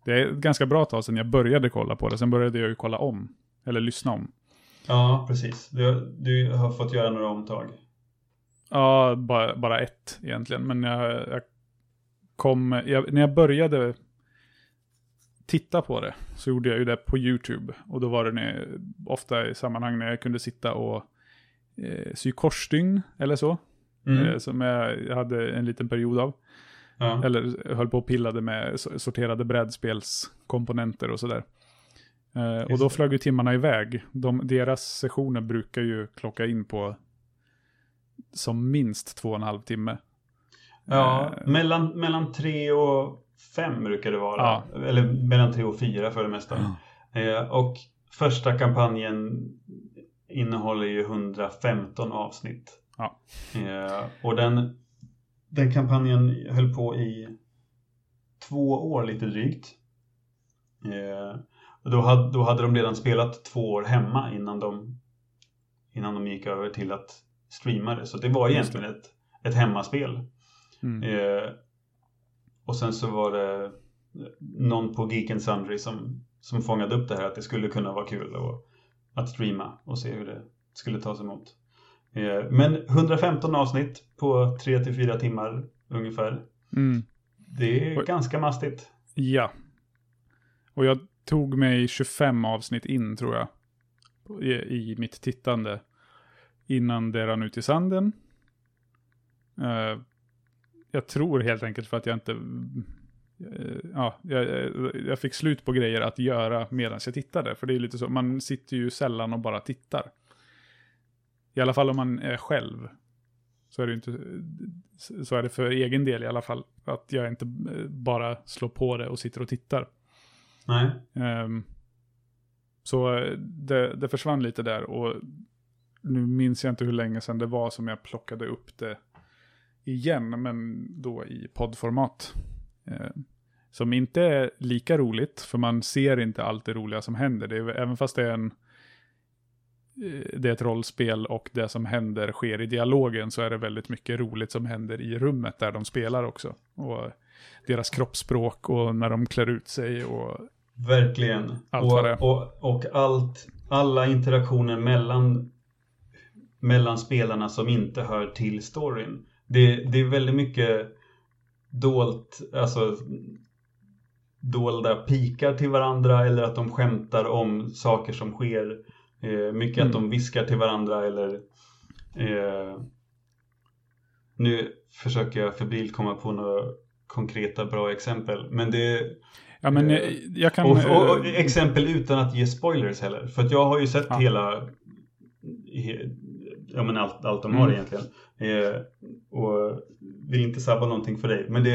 det är ett ganska bra tag sedan jag började kolla på det. Sen började jag ju kolla om, eller lyssna om. ja, precis. Du, du har fått göra några omtag. Ja, bara, bara ett egentligen. Men jag, jag kom, jag, när jag började titta på det så gjorde jag ju det på YouTube. Och då var det när, ofta i sammanhang när jag kunde sitta och eh, sy korsstygn eller så. Mm. Eh, som jag, jag hade en liten period av. Ja. Eller höll på och pillade med sorterade brädspelskomponenter och sådär. Eh, och då flög ju timmarna iväg. De, deras sessioner brukar ju klocka in på som minst två och en halv timme. Ja, Eh, mellan, mellan tre och fem brukar det vara. Ja. Eller mellan tre och fyra för det mesta. Eh, och första kampanjen innehåller ju 115 avsnitt. Ja. Eh, och den, den kampanjen höll på i två år lite drygt. Eh, och då, hade, då hade de redan spelat två år hemma innan de, innan de gick över till att streama det. Så det var egentligen ett, ett hemmaspel. Mm. Eh, och sen så var det någon på Geek and Sundry som, som fångade upp det här att det skulle kunna vara kul och, att streama och se hur det skulle tas emot. Eh, men 115 avsnitt på 3-4 timmar ungefär. Mm. Det är Oj. ganska mastigt. Ja. Och jag tog mig 25 avsnitt in tror jag. I, i mitt tittande. Innan det rann ut i sanden. Eh, jag tror helt enkelt för att jag inte... eh, ja, jag- jag fick slut på grejer att göra medan jag tittade. För det är lite så, man sitter ju sällan och bara tittar. I alla fall om man är själv. Så är det inte... Så är det för egen del i alla fall. Att jag inte eh, bara slår på det och sitter och tittar. Nej. Ehm, så eh, det, det försvann lite där och nu minns jag inte hur länge sedan det var som jag plockade upp det igen, men då i poddformat. Ehm, som inte är lika roligt, för man ser inte allt det roliga som händer. Det är, även fast det är en eh, det är ett rollspel och det som händer sker i dialogen så är det väldigt mycket roligt som händer i rummet där de spelar också. Och deras kroppsspråk och när de klär ut sig och Verkligen. Allt vad det och, och, och allt, alla interaktioner mellan, mellan spelarna som inte hör till storyn. Det, det är väldigt mycket dolt, alltså dolda pikar till varandra eller att de skämtar om saker som sker. Eh, mycket Mm. att de viskar till varandra eller eh, nu försöker jag febrilt komma på några konkreta bra exempel. Men det, Ja, men Eh, jag kan... och, och, och eh, exempel utan att ge spoilers heller. För att jag har ju sett Ja. hela, he, ja men allt, allt de har Mm. egentligen. Eh, och vill inte sabba någonting för dig. Men det,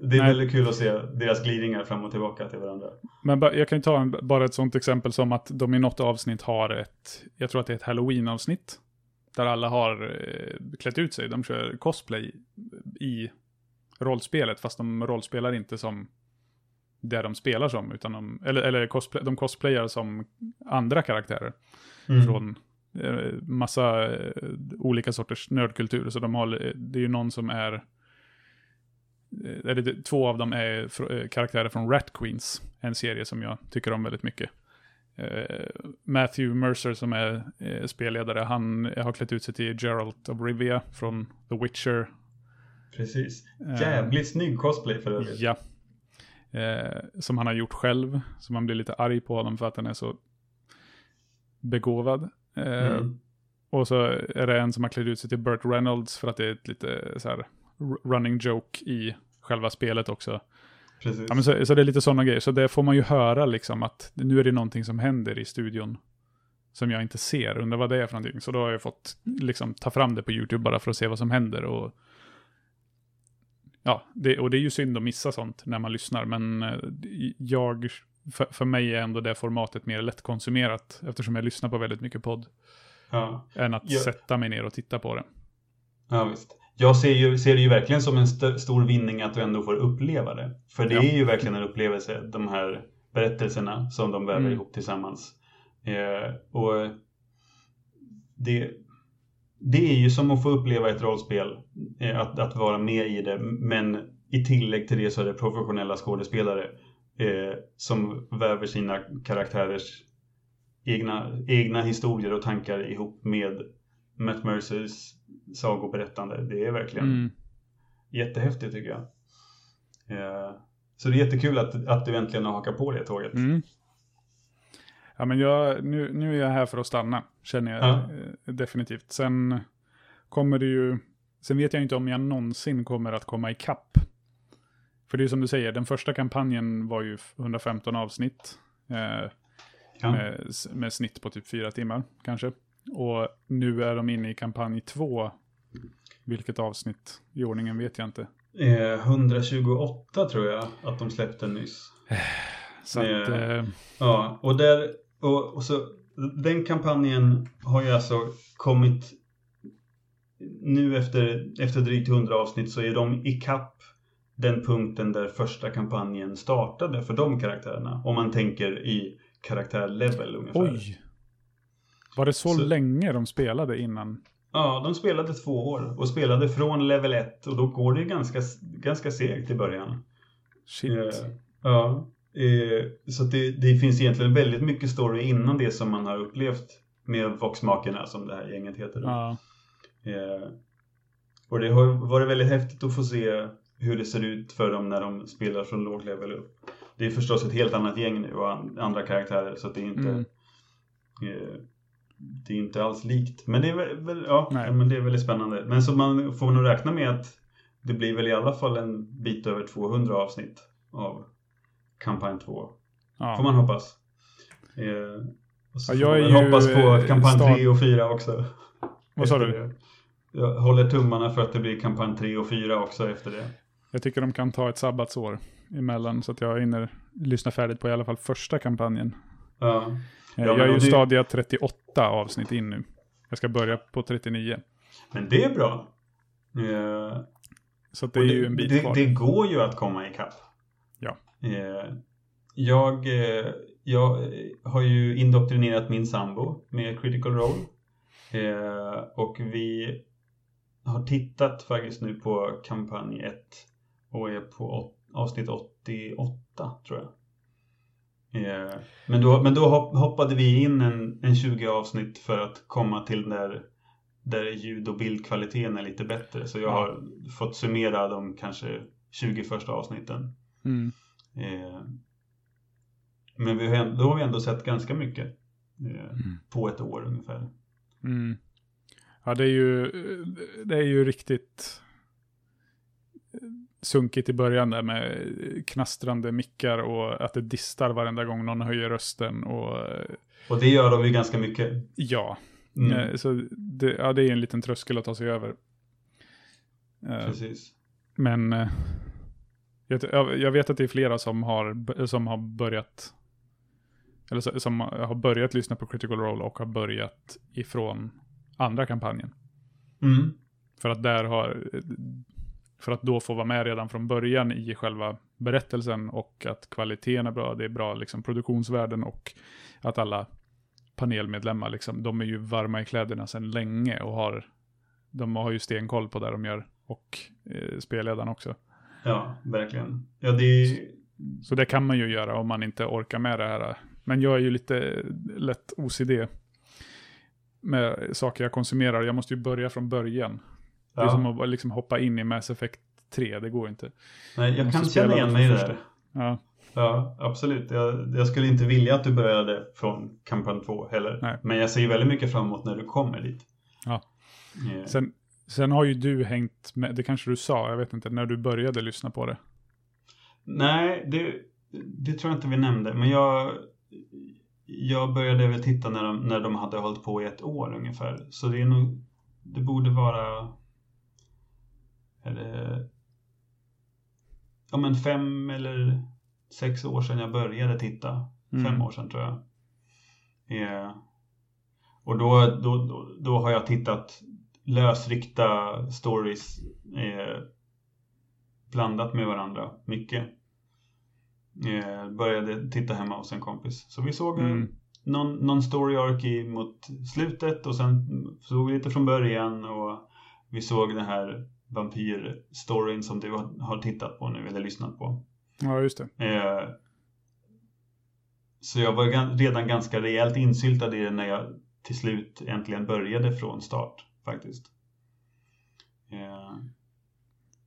det är Nej. väldigt kul att se deras glidningar fram och tillbaka till varandra. Men jag kan ju ta en, bara ett sånt exempel som att de i något avsnitt har ett, jag tror att det är ett halloween-avsnitt. Där alla har eh, klätt ut sig. De kör cosplay i rollspelet, fast de rollspelar inte som det de spelar som, utan de, eller, eller cosplay, de cosplayar som andra karaktärer. Mm. Från massa eh, olika sorters nördkultur. Så de har, det är ju någon som är, eh, eller två av dem är eh, karaktärer från Rat Queens, en serie som jag tycker om väldigt mycket. Eh, Matthew Mercer som är eh, spelledare, han har klätt ut sig till Geralt of Rivia från The Witcher. Precis. Eh, Jävligt snygg cosplay för övrigt. Ja. Eh, som han har gjort själv. Så man blir lite arg på honom för att han är så begåvad. Eh, Mm. Och så är det en som har klätt ut sig till Burt Reynolds för att det är ett lite så här running joke i själva spelet också. Precis. Ja, men så, så det är lite sådana grejer. Så det får man ju höra liksom att nu är det någonting som händer i studion som jag inte ser. Undrar vad det är för någonting. Så då har jag fått liksom ta fram det på YouTube bara för att se vad som händer. Och, ja, det, och det är ju synd att missa sånt när man lyssnar. Men eh, jag, för, för mig är ändå det formatet mer lättkonsumerat. Eftersom jag lyssnar på väldigt mycket podd. Ja. Än att Ja. sätta mig ner och titta på det. Ja, visst. Jag ser, ju, ser det ju verkligen som en st- stor vinning att du ändå får uppleva det. För det Ja. är ju verkligen en upplevelse, de här berättelserna som de väver Mm. ihop tillsammans. Eh, och det, det är ju som att få uppleva ett rollspel, eh, att, att vara med i det. Men i tillägg till det så är det professionella skådespelare eh, som väver sina karaktärers egna, egna historier och tankar ihop med Matt Mercers sagoberättande. Det är verkligen Mm. jättehäftigt tycker jag. Eh, så det är jättekul att, att du äntligen har hakat på det tåget. Mm. Ja, men jag, nu, nu är jag här för att stanna, känner jag Ja. eh, definitivt. Sen kommer det ju, sen vet jag inte om jag någonsin kommer att komma ikapp För det är som du säger, den första kampanjen var ju 115 avsnitt. Eh, Ja. med, med snitt på typ fyra timmar kanske. Och nu är de inne i kampanj två. Vilket avsnitt i ordningen vet jag inte. Eh, 128 tror jag att de släppte nyss. Så att, Eh. eh, Ja, och där och, och så den kampanjen har ju alltså kommit nu efter, efter drygt 100 avsnitt så är de i kapp den punkten där första kampanjen startade för de karaktärerna. Om man tänker i karaktärlevel ungefär. oj. Var det så, Så- länge de spelade innan? Ja, de spelade två år och spelade från level 1 och då går det ju ganska, ganska segt i början. Shit. Eh, ja, eh, så det, det finns egentligen väldigt mycket story innan det som man har upplevt med Voxmakerna som det här gänget heter. Ja. Eh, och det har varit väldigt häftigt att få se hur det ser ut för dem när de spelar från låg level upp. Det är förstås ett helt annat gäng nu och an- andra karaktärer så det är inte Mm. eh, det är inte alls likt. Men det är väl, ja, Nej. men det är väldigt spännande. Men så man får nog räkna med att det blir väl i alla fall en bit över 200 avsnitt av kampanj 2. ja. Får man hoppas. Eh, och så Ja, får jag man väl ju, hoppas på eh, kampanj stad- 3 och 4 också. Vad sa du? Jag håller tummarna för att det blir kampanj 3 och 4 också efter det. Jag tycker de kan ta ett sabbatsår emellan så att jag hinner lyssna färdigt på i alla fall första kampanjen. Ja. Eh, Ja, jag är ju du- stadia 38 avsnitt in nu. Jag ska börja på 39. Men det är bra. Eh, Så det är ju en bit det, kvar. det går ju att komma ikapp. Ja. Eh, jag, jag har ju indoktrinerat min sambo med Critical Role. Och vi har tittat faktiskt nu på kampanj 1 och är på avsnitt 88 tror jag. Eh, men, då, men då hop- hoppade vi in en, en 20 avsnitt för att komma till där, där ljud och bildkvaliteten är lite bättre. Så jag Ja. har fått summera de kanske 20 första avsnitten. Mm. Eh, men vi har, då har vi ändå sett ganska mycket eh, Mm. på ett år ungefär. Mm. Ja, det är ju, det är ju riktigt sunkigt i början där med knastrande mickar och att det distar varenda gång någon höjer rösten och Och det gör de ju ganska mycket. ja, Mm, Eh, så det, ja, det är en liten tröskel att ta sig över. Eh, precis. Men eh, jag, vet att det är flera som har, som har börjat eller som har börjat lyssna på Critical Role och har börjat ifrån andra kampanjen. Mm, För att där har, för att då få vara med redan från början i själva berättelsen och att kvaliteten är bra, det är bra liksom produktionsvärden och att alla panelmedlemmar liksom, de är ju varma i kläderna sedan länge och har, de har ju stenkoll på det de gör och eh, spelledaren också. ja, verkligen. Ja, det är, Så det kan man ju göra om man inte orkar med det här. Men jag är ju lite lätt OCD med saker jag konsumerar. Jag måste ju börja från början. Det är ja. som att liksom hoppa in i Mass Effect 3, det går inte. Nej, jag kan känna igen mig i det. Ja, Ja, absolut. Jag, jag skulle inte vilja att du började från kampanj 2 heller. Nej. Men jag ser väldigt mycket fram emot när du kommer dit. Ja. Eh, sen, sen har ju du hängt med, det kanske du sa, jag vet inte, när du började lyssna på det. Nej, det, det tror jag inte vi nämnde. Men jag, jag började väl titta när de, när de hade hållit på i ett år ungefär. Så det är nog, det borde vara det, ja men fem eller sex år sedan jag började titta. Mm. Fem år sedan tror jag. Eh, och då, då, då, då har jag tittat lösryckta stories eh, blandat med varandra mycket. Eh, började titta hemma hos en kompis. Så vi såg eh, Mm. någon, någon story arc i mot slutet och sen såg vi lite från början och vi såg den här vampyrstoryn som du har, tittat på nu eller lyssnat på. Ja, just det. Eh, så jag var redan ganska rejält insyltad i det när jag till slut äntligen började från start faktiskt. Eh,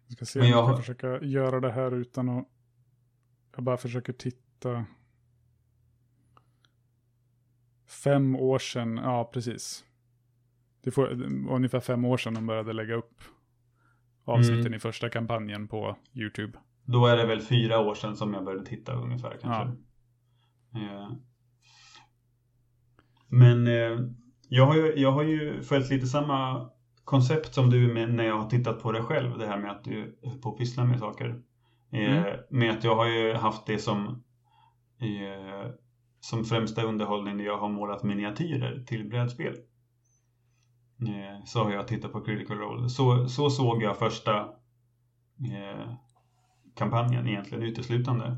Jag ska se om jag jag kan försöka göra det här utan att... Jag bara försöker titta. Fem år sedan, ja precis. Det var ungefär fem år sedan de började lägga upp avsnitten Mm. i första kampanjen på YouTube. då är det väl fyra år sedan som jag började titta ungefär kanske. Ja. Eh, men eh, jag, har ju, jag har ju följt lite samma koncept som du med när jag har tittat på det själv. Det här med att du är på att pyssla med saker. Eh, mm. Med att jag har ju haft det som eh, som främsta underhållning när jag har målat miniatyrer till brädspel. Eh, så har jag tittat på Critical Role. Så, så såg jag första eh, kampanjen egentligen uteslutande.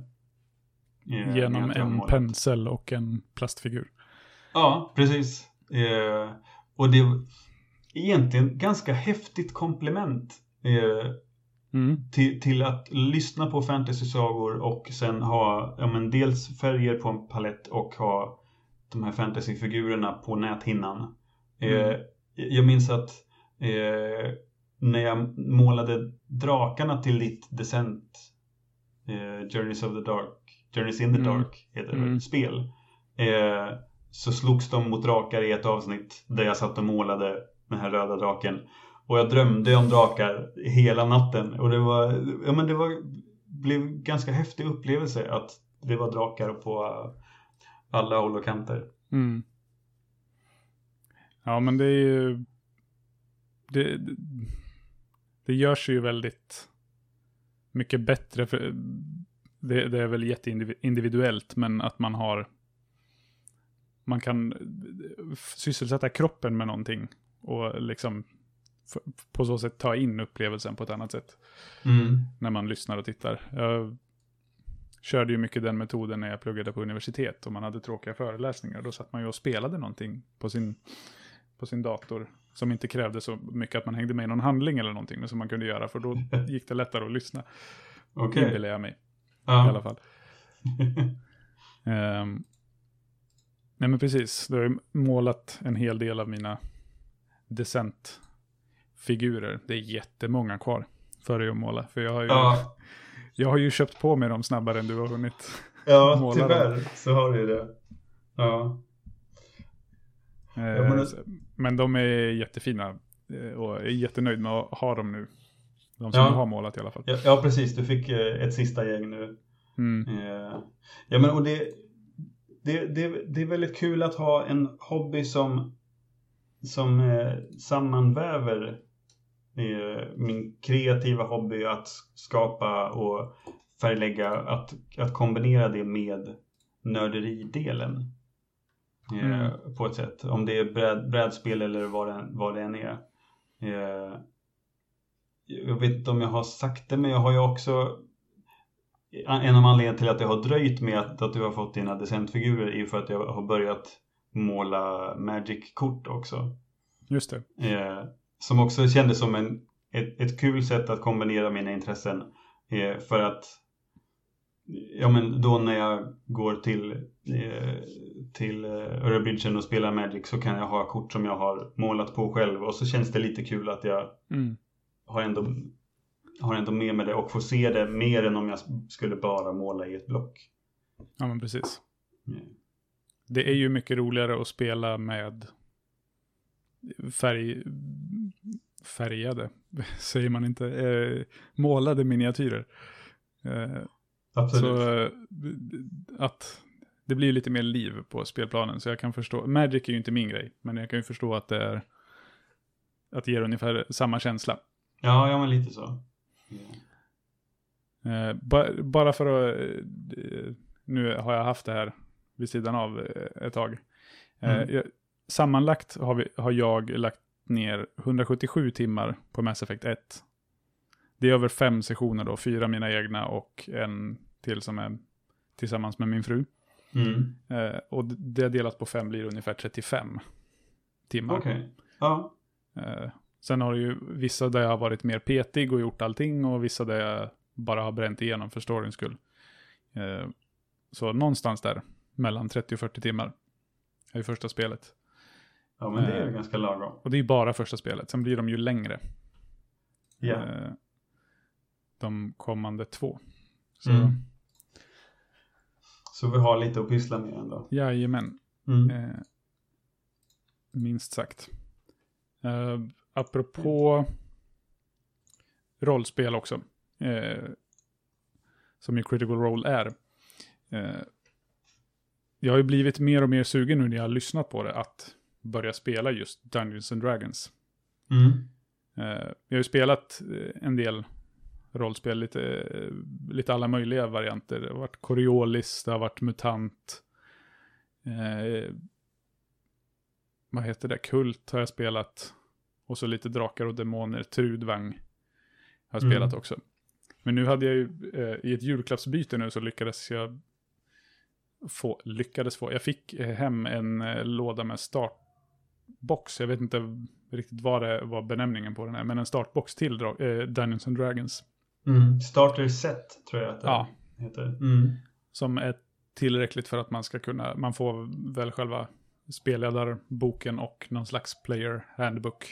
Eh, Genom en pensel och en plastfigur. Ja, precis. Eh, och det är egentligen ganska häftigt komplement eh, mm. till, till att lyssna på fantasy-sagor och sen ha ja, men dels färger på en palett och ha de här fantasyfigurerna på näthinnan. Eh, mm. Jag minns att eh, när jag målade drakarna till ditt Descent eh, Journeys of the Dark Journeys in the mm. Dark heter det mm. spel. Eh, så slogs de mot drakar i ett avsnitt där jag satt och målade den här röda draken. Och jag drömde om drakar hela natten. Och det var, ja men det var, blev ganska häftig upplevelse att det var drakar på alla håll och kanter. Mm. Ja men det är ju, det, det, det görs ju väldigt mycket bättre. För det, det är väl jätteindividuellt men att man har man kan sysselsätta kroppen med någonting och liksom på så sätt ta in upplevelsen på ett annat sätt. Mm. När man lyssnar och tittar. Jag körde ju mycket den metoden när jag pluggade på universitet och man hade tråkiga föreläsningar. Då satt man ju och spelade någonting på sin, på sin dator som inte krävde så mycket att man hängde med i någon handling eller någonting, men som man kunde göra för då gick det lättare att lyssna. Okej. Okay. Jag mig. Ja. I alla fall. um, nej men precis, du har ju målat en hel del av mina decent figurer. Det är jättemånga kvar för dig att måla. För jag har ju, ja. jag har ju köpt på mig dem snabbare än du har hunnit ja, måla tyvärr dem. så har du det. Ja. Eh, ja men... de är jättefina eh, och är jättenöjd med att ha dem nu. De som ja. har målat i alla fall. Ja, ja, precis. Du fick eh, ett sista gäng nu. Mm. Ja, men och det, det, det, det är väldigt kul att ha en hobby som, som sammanväver min kreativa hobby att skapa och färglägga, att, att kombinera det med nörderidelen. Mm. På ett sätt. Om det är bräd, brädspel eller vad det, vad det än är. Jag vet inte om jag har sagt det, men jag har ju också en av anledningarna till att det har dröjt med att, att du har fått dina decentfigurer är ju för att jag har börjat måla Magic-kort också. Just det. Som också kändes som en, ett, ett kul sätt att kombinera mina intressen. Eh, för att Ja men då när jag går till, eh, till eh, Örebridgen och spelar Magic så kan jag ha kort som jag har målat på själv och så känns det lite kul att jag mm. har, ändå, har ändå med mig det och får se det mer än om jag skulle bara måla i ett block. Ja men precis. Mm. Det är ju mycket roligare att spela med färg, färgade, säger man inte, eh, målade miniatyrer. Eh, Absolut. Så eh, att det blir lite mer liv på spelplanen, så jag kan förstå. Magic är ju inte min grej, men jag kan ju förstå att det är att det ger ungefär samma känsla. Ja, ja men lite så. Yeah. Ba bara för att, eh, nu har jag haft det här vid sidan av eh, ett tag. Mm. Sammanlagt har, vi, har jag lagt ner 177 timmar på Mass Effect 1. Det är över fem sessioner då, fyra mina egna och en till som är tillsammans med min fru. Mm. Eh, och det delat på fem blir ungefär 35 timmar. Okay. Ja. Eh, sen har det ju vissa där jag har varit mer petig och gjort allting och vissa där jag bara har bränt igenom för storyns skull. Eh, så någonstans där, mellan 30 och 40 timmar, är ju första spelet. Ja, men det är ju eh, ganska lagom. Och det är ju bara första spelet, sen blir de ju längre. Ja. Yeah. De kommande två. Så. Mm. Så vi har lite att pyssla med ändå. Jajamän. Mm. Eh, minst sagt. Eh, apropå rollspel också. Eh, som ju Critical Role är. Eh, jag har ju blivit mer och mer sugen nu när jag har lyssnat på det att börja spela just Dungeons and Dragons. Mm. Eh, jag har ju spelat eh, en del rollspel, lite, lite alla möjliga varianter. Det har varit Coriolis, det har varit MUTANT. Eh, vad heter det? Kult har jag spelat. Och så lite Drakar och Demoner, Trudvang har jag Mm. spelat också. Men nu hade jag ju, eh, i ett julklappsbyte nu så lyckades jag få, lyckades få, jag fick eh, hem en eh, låda med startbox. Jag vet inte riktigt vad det var benämningen på den är, men en startbox till eh, Dungeons and Dragons. Mm. Starter set tror jag att det Ja. heter. Mm. Som är tillräckligt för att man ska kunna, man får väl själva spelledarboken och någon slags player handbook.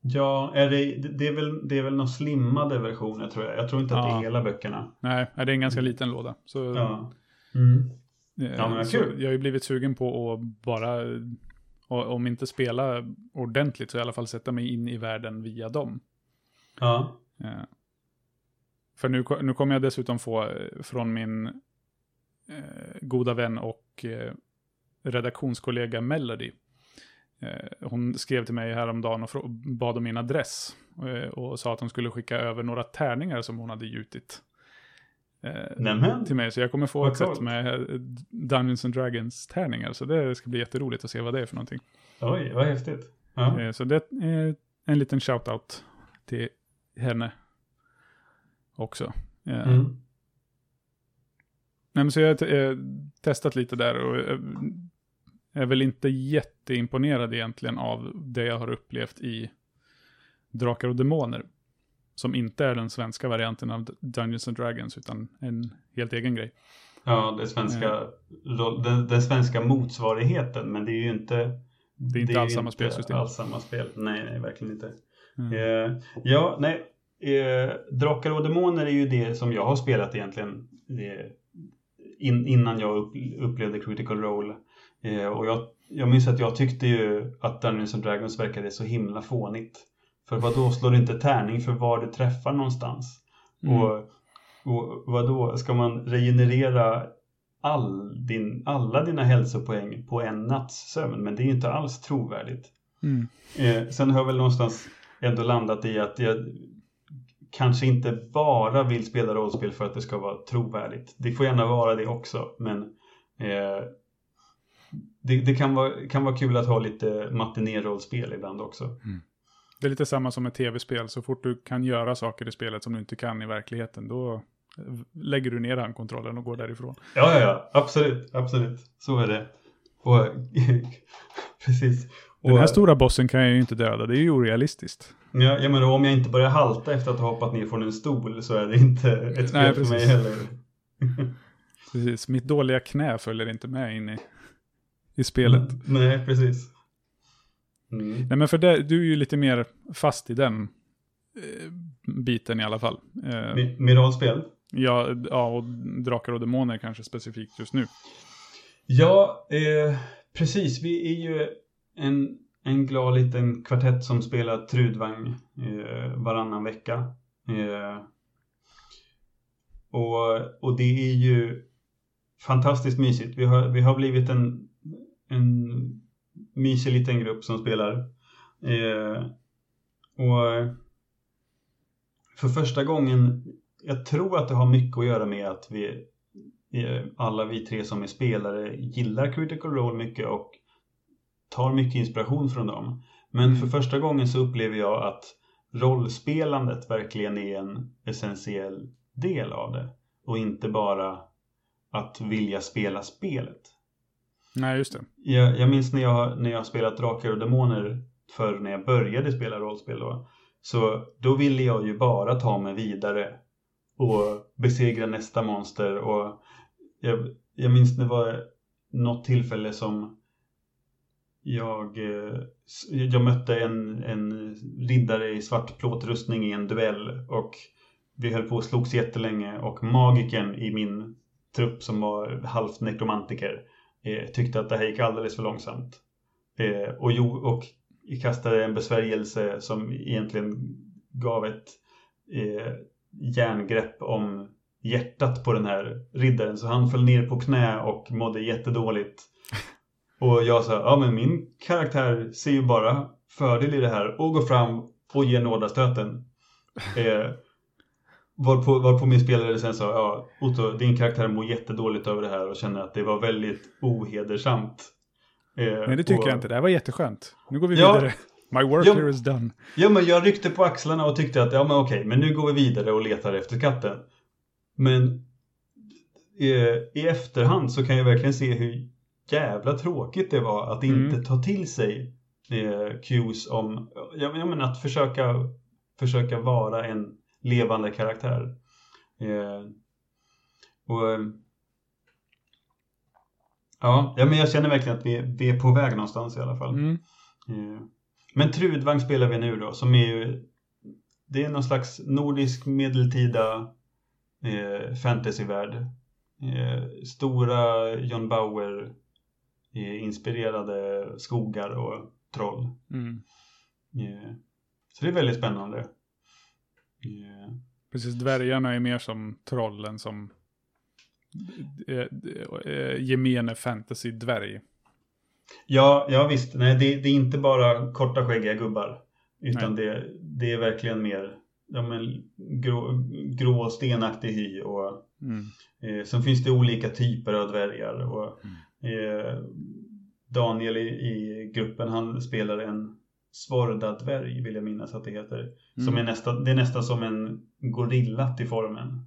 Ja, är det, det, är väl, det är väl några slimmade versioner tror jag. Jag tror inte att det Ja. är hela böckerna. Nej, det är en ganska liten låda. Så, Ja. Mm. eh, Ja, men så kul. jag har ju blivit sugen på att bara, om inte spela ordentligt så i alla fall sätta mig in i världen via dem. Ja. Eh, För nu, nu kommer jag dessutom få eh, från min eh, goda vän och eh, redaktionskollega Melody. Eh, hon skrev till mig häromdagen och bad om min adress. Eh, och sa att hon skulle skicka över några tärningar som hon hade gjutit. Eh, till mig. Så jag kommer få Vad ett set med Dungeons and Dragons tärningar. Så det ska bli jätteroligt att se vad det är för någonting. Oj, vad häftigt. Ja. Så det är en liten shout-out till henne också. Eh, Mm. Nej, men så jag har eh, testat lite där och eh, är väl inte jätteimponerad egentligen av det jag har upplevt i Drakar och Demoner. Som inte är den svenska varianten av Dungeons and Dragons utan en helt egen grej. Ja, det svenska, roll- den, den svenska motsvarigheten, men det är ju inte... Det är inte alls samma spelsystem. alls samma spel. Nej, nej, verkligen inte. Mm. Eh, ja, nej. Eh, Drakar och Demoner är ju det som jag har spelat egentligen eh, in, innan jag upp, upplevde Critical Role. Eh, och jag, jag minns att jag tyckte ju att Dungeons and Dragons verkade så himla fånigt. För vad då slår du inte tärning för var du träffar någonstans? Mm. Och, och vad då ska man regenerera all din, alla dina hälsopoäng på en natts sömn? Men det är ju inte alls trovärdigt. Mm. Eh, sen har jag väl någonstans ändå landat i att jag kanske inte bara vill spela rollspel för att det ska vara trovärdigt. Det får gärna vara det också, men eh, det, det kan, vara, kan vara kul att ha lite matinérollspel ibland också. Det är lite samma som ett tv-spel. Så fort du kan göra saker i spelet som du inte kan i verkligheten, då lägger du ner handkontrollen och går därifrån. Ja, ja, ja, absolut, absolut. Så är det. Och, precis. Och, Den här stora bossen kan jag ju inte döda, det är ju orealistiskt. ja, jag menar, om jag inte börjar halta efter att ha hoppat ner från en stol så är det inte ett spel Nej, för mig heller. Precis, mitt dåliga knä följer inte med in i, i spelet. Mm, Nej, precis. Mm. Nej men för det, du är ju lite mer fast i den eh, biten i alla fall. Eh, Med, med rollspel? ja, ja, och Drakar och Demoner kanske specifikt just nu. Ja, eh, precis. Vi är ju en, en glad liten kvartett som spelar Trudvang eh, varannan vecka. Eh, och, och det är ju fantastiskt mysigt. Vi har, vi har blivit en, en mysig liten grupp som spelar. Eh, och för första gången, jag tror att det har mycket att göra med att vi eh, alla vi tre som är spelare gillar Critical Role mycket och tar mycket inspiration från dem. Men Mm. för första gången så upplever jag att rollspelandet verkligen är en essentiell del av det. Och inte bara att vilja spela spelet. Nej, just det. Jag, jag minns när jag, när jag spelat Drakar och Demoner för när jag började spela rollspel då. Så då ville jag ju bara ta mig vidare och besegra nästa monster och jag, jag minns det var något tillfälle som jag, eh, jag mötte en, en riddare i svart plåtrustning i en duell och vi höll på och slogs jättelänge och magiken i min trupp som var halvt nekromantiker eh, tyckte att det här gick alldeles för långsamt. Eh, och, jo, och kastade en besvärjelse som egentligen gav ett eh, järngrepp om hjärtat på den här riddaren så han föll ner på knä och mådde jättedåligt. Och jag sa, ja men min karaktär ser ju bara fördel i det här och går fram och ger nådastöten. Eh, varpå, varpå min spelare sen sa, ja Otto, din karaktär mår jättedåligt över det här och känner att det var väldigt ohedersamt. Eh, Nej, det tycker och, jag inte. Det här var jätteskönt. Nu går vi ja, vidare. My work ja, here is done. Ja, men jag ryckte på axlarna och tyckte att, ja men okej, men nu går vi vidare och letar efter katten. Men eh, i efterhand så kan jag verkligen se hur jävla tråkigt det var att mm. inte ta till sig eh, cues om, jag, jag menar att försöka, försöka vara en levande karaktär. Eh, och ja, ja, men jag känner verkligen att vi, vi är på väg någonstans i alla fall. Mm. Eh, men Trudvang spelar vi nu då, som är ju det är någon slags nordisk medeltida eh, fantasyvärld. Eh, stora John Bauer eh, inspirerade skogar och troll. Mm. Eh, så det är väldigt spännande. Eh, Precis, dvärgarna är mer som trollen som eh, gemene fantasy-dvärg. Ja, ja visst. Nej, det, det, är inte bara korta skäggiga gubbar. Utan det, det, är verkligen mer ja, men, grå, grå stenaktig hy. Och, mm. eh, sen finns det olika typer av dvärgar. Och, mm. Eh, Daniel i, i, gruppen han spelar en Svarda dvärg vill jag minnas att det heter. Mm. Som är nästan, det är nästan som en gorilla till formen.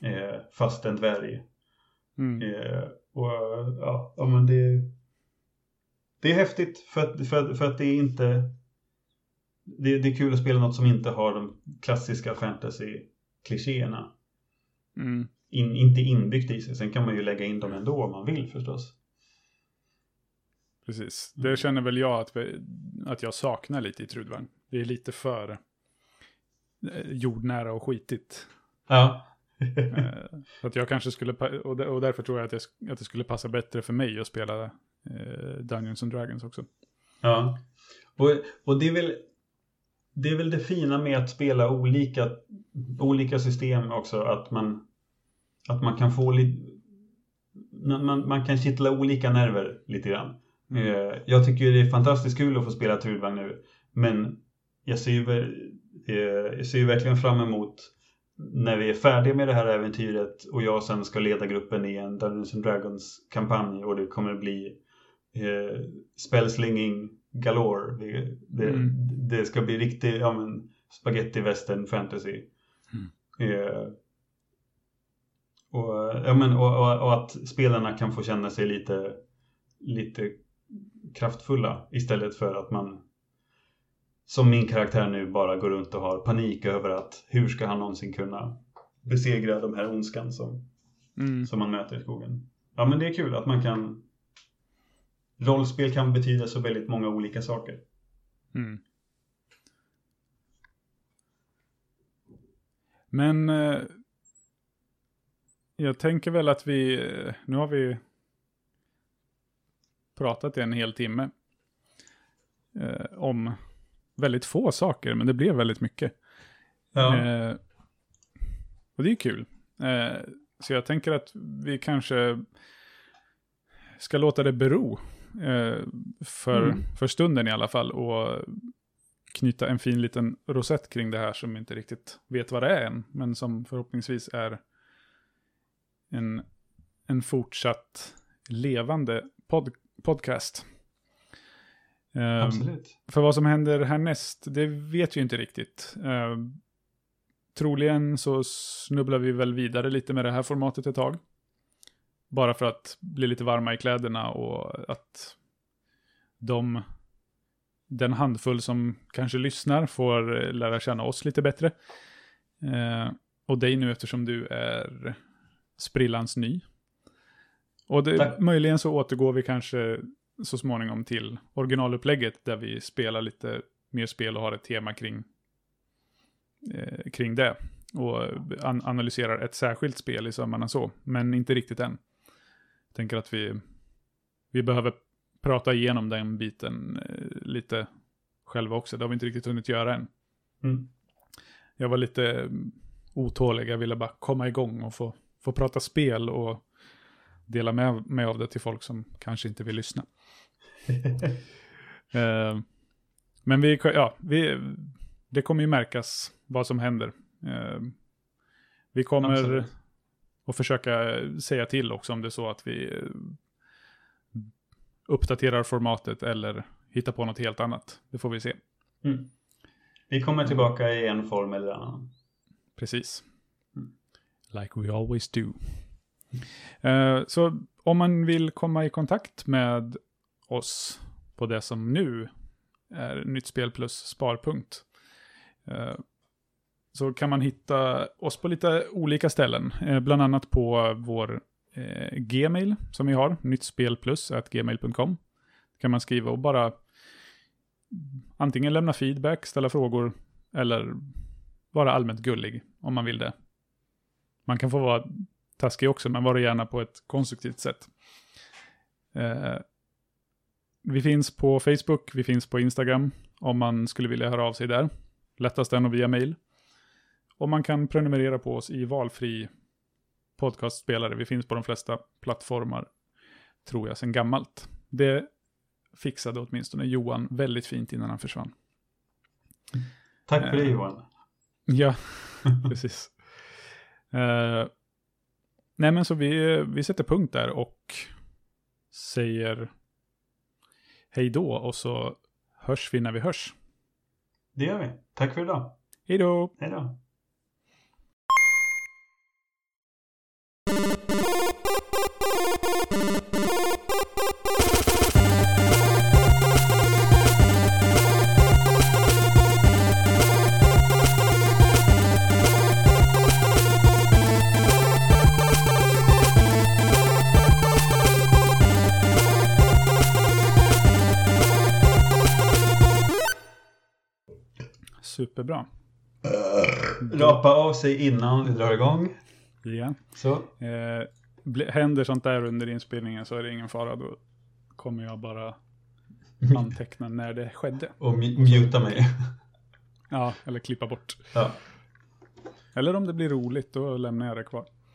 Eh, fast en dvärg. Mm. Eh, och ja, ja men det, det är häftigt för att, för, för att det är inte det, det är kul att spela något som inte har de klassiska fantasy-klichéerna. Mm. In, inte inbyggt i sig. Sen kan man ju lägga in dem ändå om man vill förstås. Precis. Det känner väl jag att, vi, att jag saknar lite i Trudvang. Det är lite för eh, jordnära och skitigt. Ja. eh, att jag kanske skulle, och, och därför tror jag att, jag att det skulle passa bättre för mig att spela eh, Dungeons and Dragons också. Ja, och, och det är väl det är väl det fina med att spela olika, olika system också, att man, att man kan få lite, man, man kan kittla olika nerver lite grann. Mm. Eh, jag tycker det är fantastiskt kul att få spela Turvagn nu, men jag ser, ju, eh, jag ser ju verkligen fram emot när vi är färdiga med det här äventyret och jag sen ska leda gruppen i en Dungeons and Dragons kampanj och det kommer bli eh, spellslinging galore. Det, det, mm. det ska bli riktig ja, men, spaghetti western fantasy. Mm. Eh, och, ja, men, och, och, och, att spelarna kan få känna sig lite, lite kraftfulla istället för att man som min karaktär nu bara går runt och har panik över att hur ska han någonsin kunna besegra de här ondskan som, mm. som man möter i skogen. Ja men det är kul att man kan rollspel kan betyda så väldigt många olika saker. Mm. Men eh, jag tänker väl att vi, eh, nu har vi pratat i en hel timme eh, om väldigt få saker, men det blev väldigt mycket. Ja. Eh, och det är kul. Eh, så jag tänker att vi kanske ska låta det bero eh, för, mm. för stunden i alla fall. Och knyta en fin liten rosett kring det här som inte riktigt vet vad det är än. Men som förhoppningsvis är en, en fortsatt levande pod, podcast. Eh, Absolut. För vad som händer härnäst, det vet vi inte riktigt. Eh, troligen så snubblar vi väl vidare lite med det här formatet ett tag. Bara för att bli lite varma i kläderna och att de, den handfull som kanske lyssnar får lära känna oss lite bättre. Eh, och dig nu eftersom du är sprillans ny. Och det, möjligen så återgår vi kanske så småningom till originalupplägget där vi spelar lite mer spel och har ett tema kring, eh, kring det. Och an analyserar ett särskilt spel i sömmarna så, men inte riktigt än tänker att vi, vi behöver prata igenom den biten eh, lite själva också. Det har vi inte riktigt hunnit göra än. Mm. Jag var lite otålig. Jag ville bara komma igång och få, få prata spel och dela med mig av det till folk som kanske inte vill lyssna. Eh, men vi, ja, vi, det kommer ju märkas vad som händer. Eh, vi kommer Absolut. att försöka säga till också om det är så att vi eh, uppdaterar formatet eller hittar på något helt annat. Det får vi se. Mm. Vi kommer tillbaka i en form eller annan. Precis. Mm. Like we always do. Eh, så om man vill komma i kontakt med oss på det som nu är Nytt Spel plus Sparpunkt. Eh, så kan man hitta oss på lite olika ställen. Eh, bland annat på vår Gmail som vi har, nyttspelplus.gmail.com. kan man skriva och bara antingen lämna feedback, ställa frågor eller vara allmänt gullig om man vill det. Man kan få vara taskig också, men vara gärna på ett konstruktivt sätt. Eh, vi finns på Facebook, vi finns på Instagram om man skulle vilja höra av sig där. Lättast är nog via mail. Och man kan prenumerera på oss i valfri podcastspelare. Vi finns på de flesta plattformar, tror jag, sedan gammalt. Det fixade åtminstone Johan väldigt fint innan han försvann. Tack för det Eh. Johan. Ja, precis. Eh, nej men så vi, vi sätter punkt där och säger hej då och så hörs vi när vi hörs. Det gör vi. Tack för idag. Hej då! Hej då. Superbra. Rapa av sig innan vi drar igång. Ja. Så. Eh, händer sånt där under inspelningen så är det ingen fara. Då kommer jag bara anteckna när det skedde. Och mu- muta mig. Ja, eller klippa bort. Ja. Eller om det blir roligt, då lämnar jag det kvar.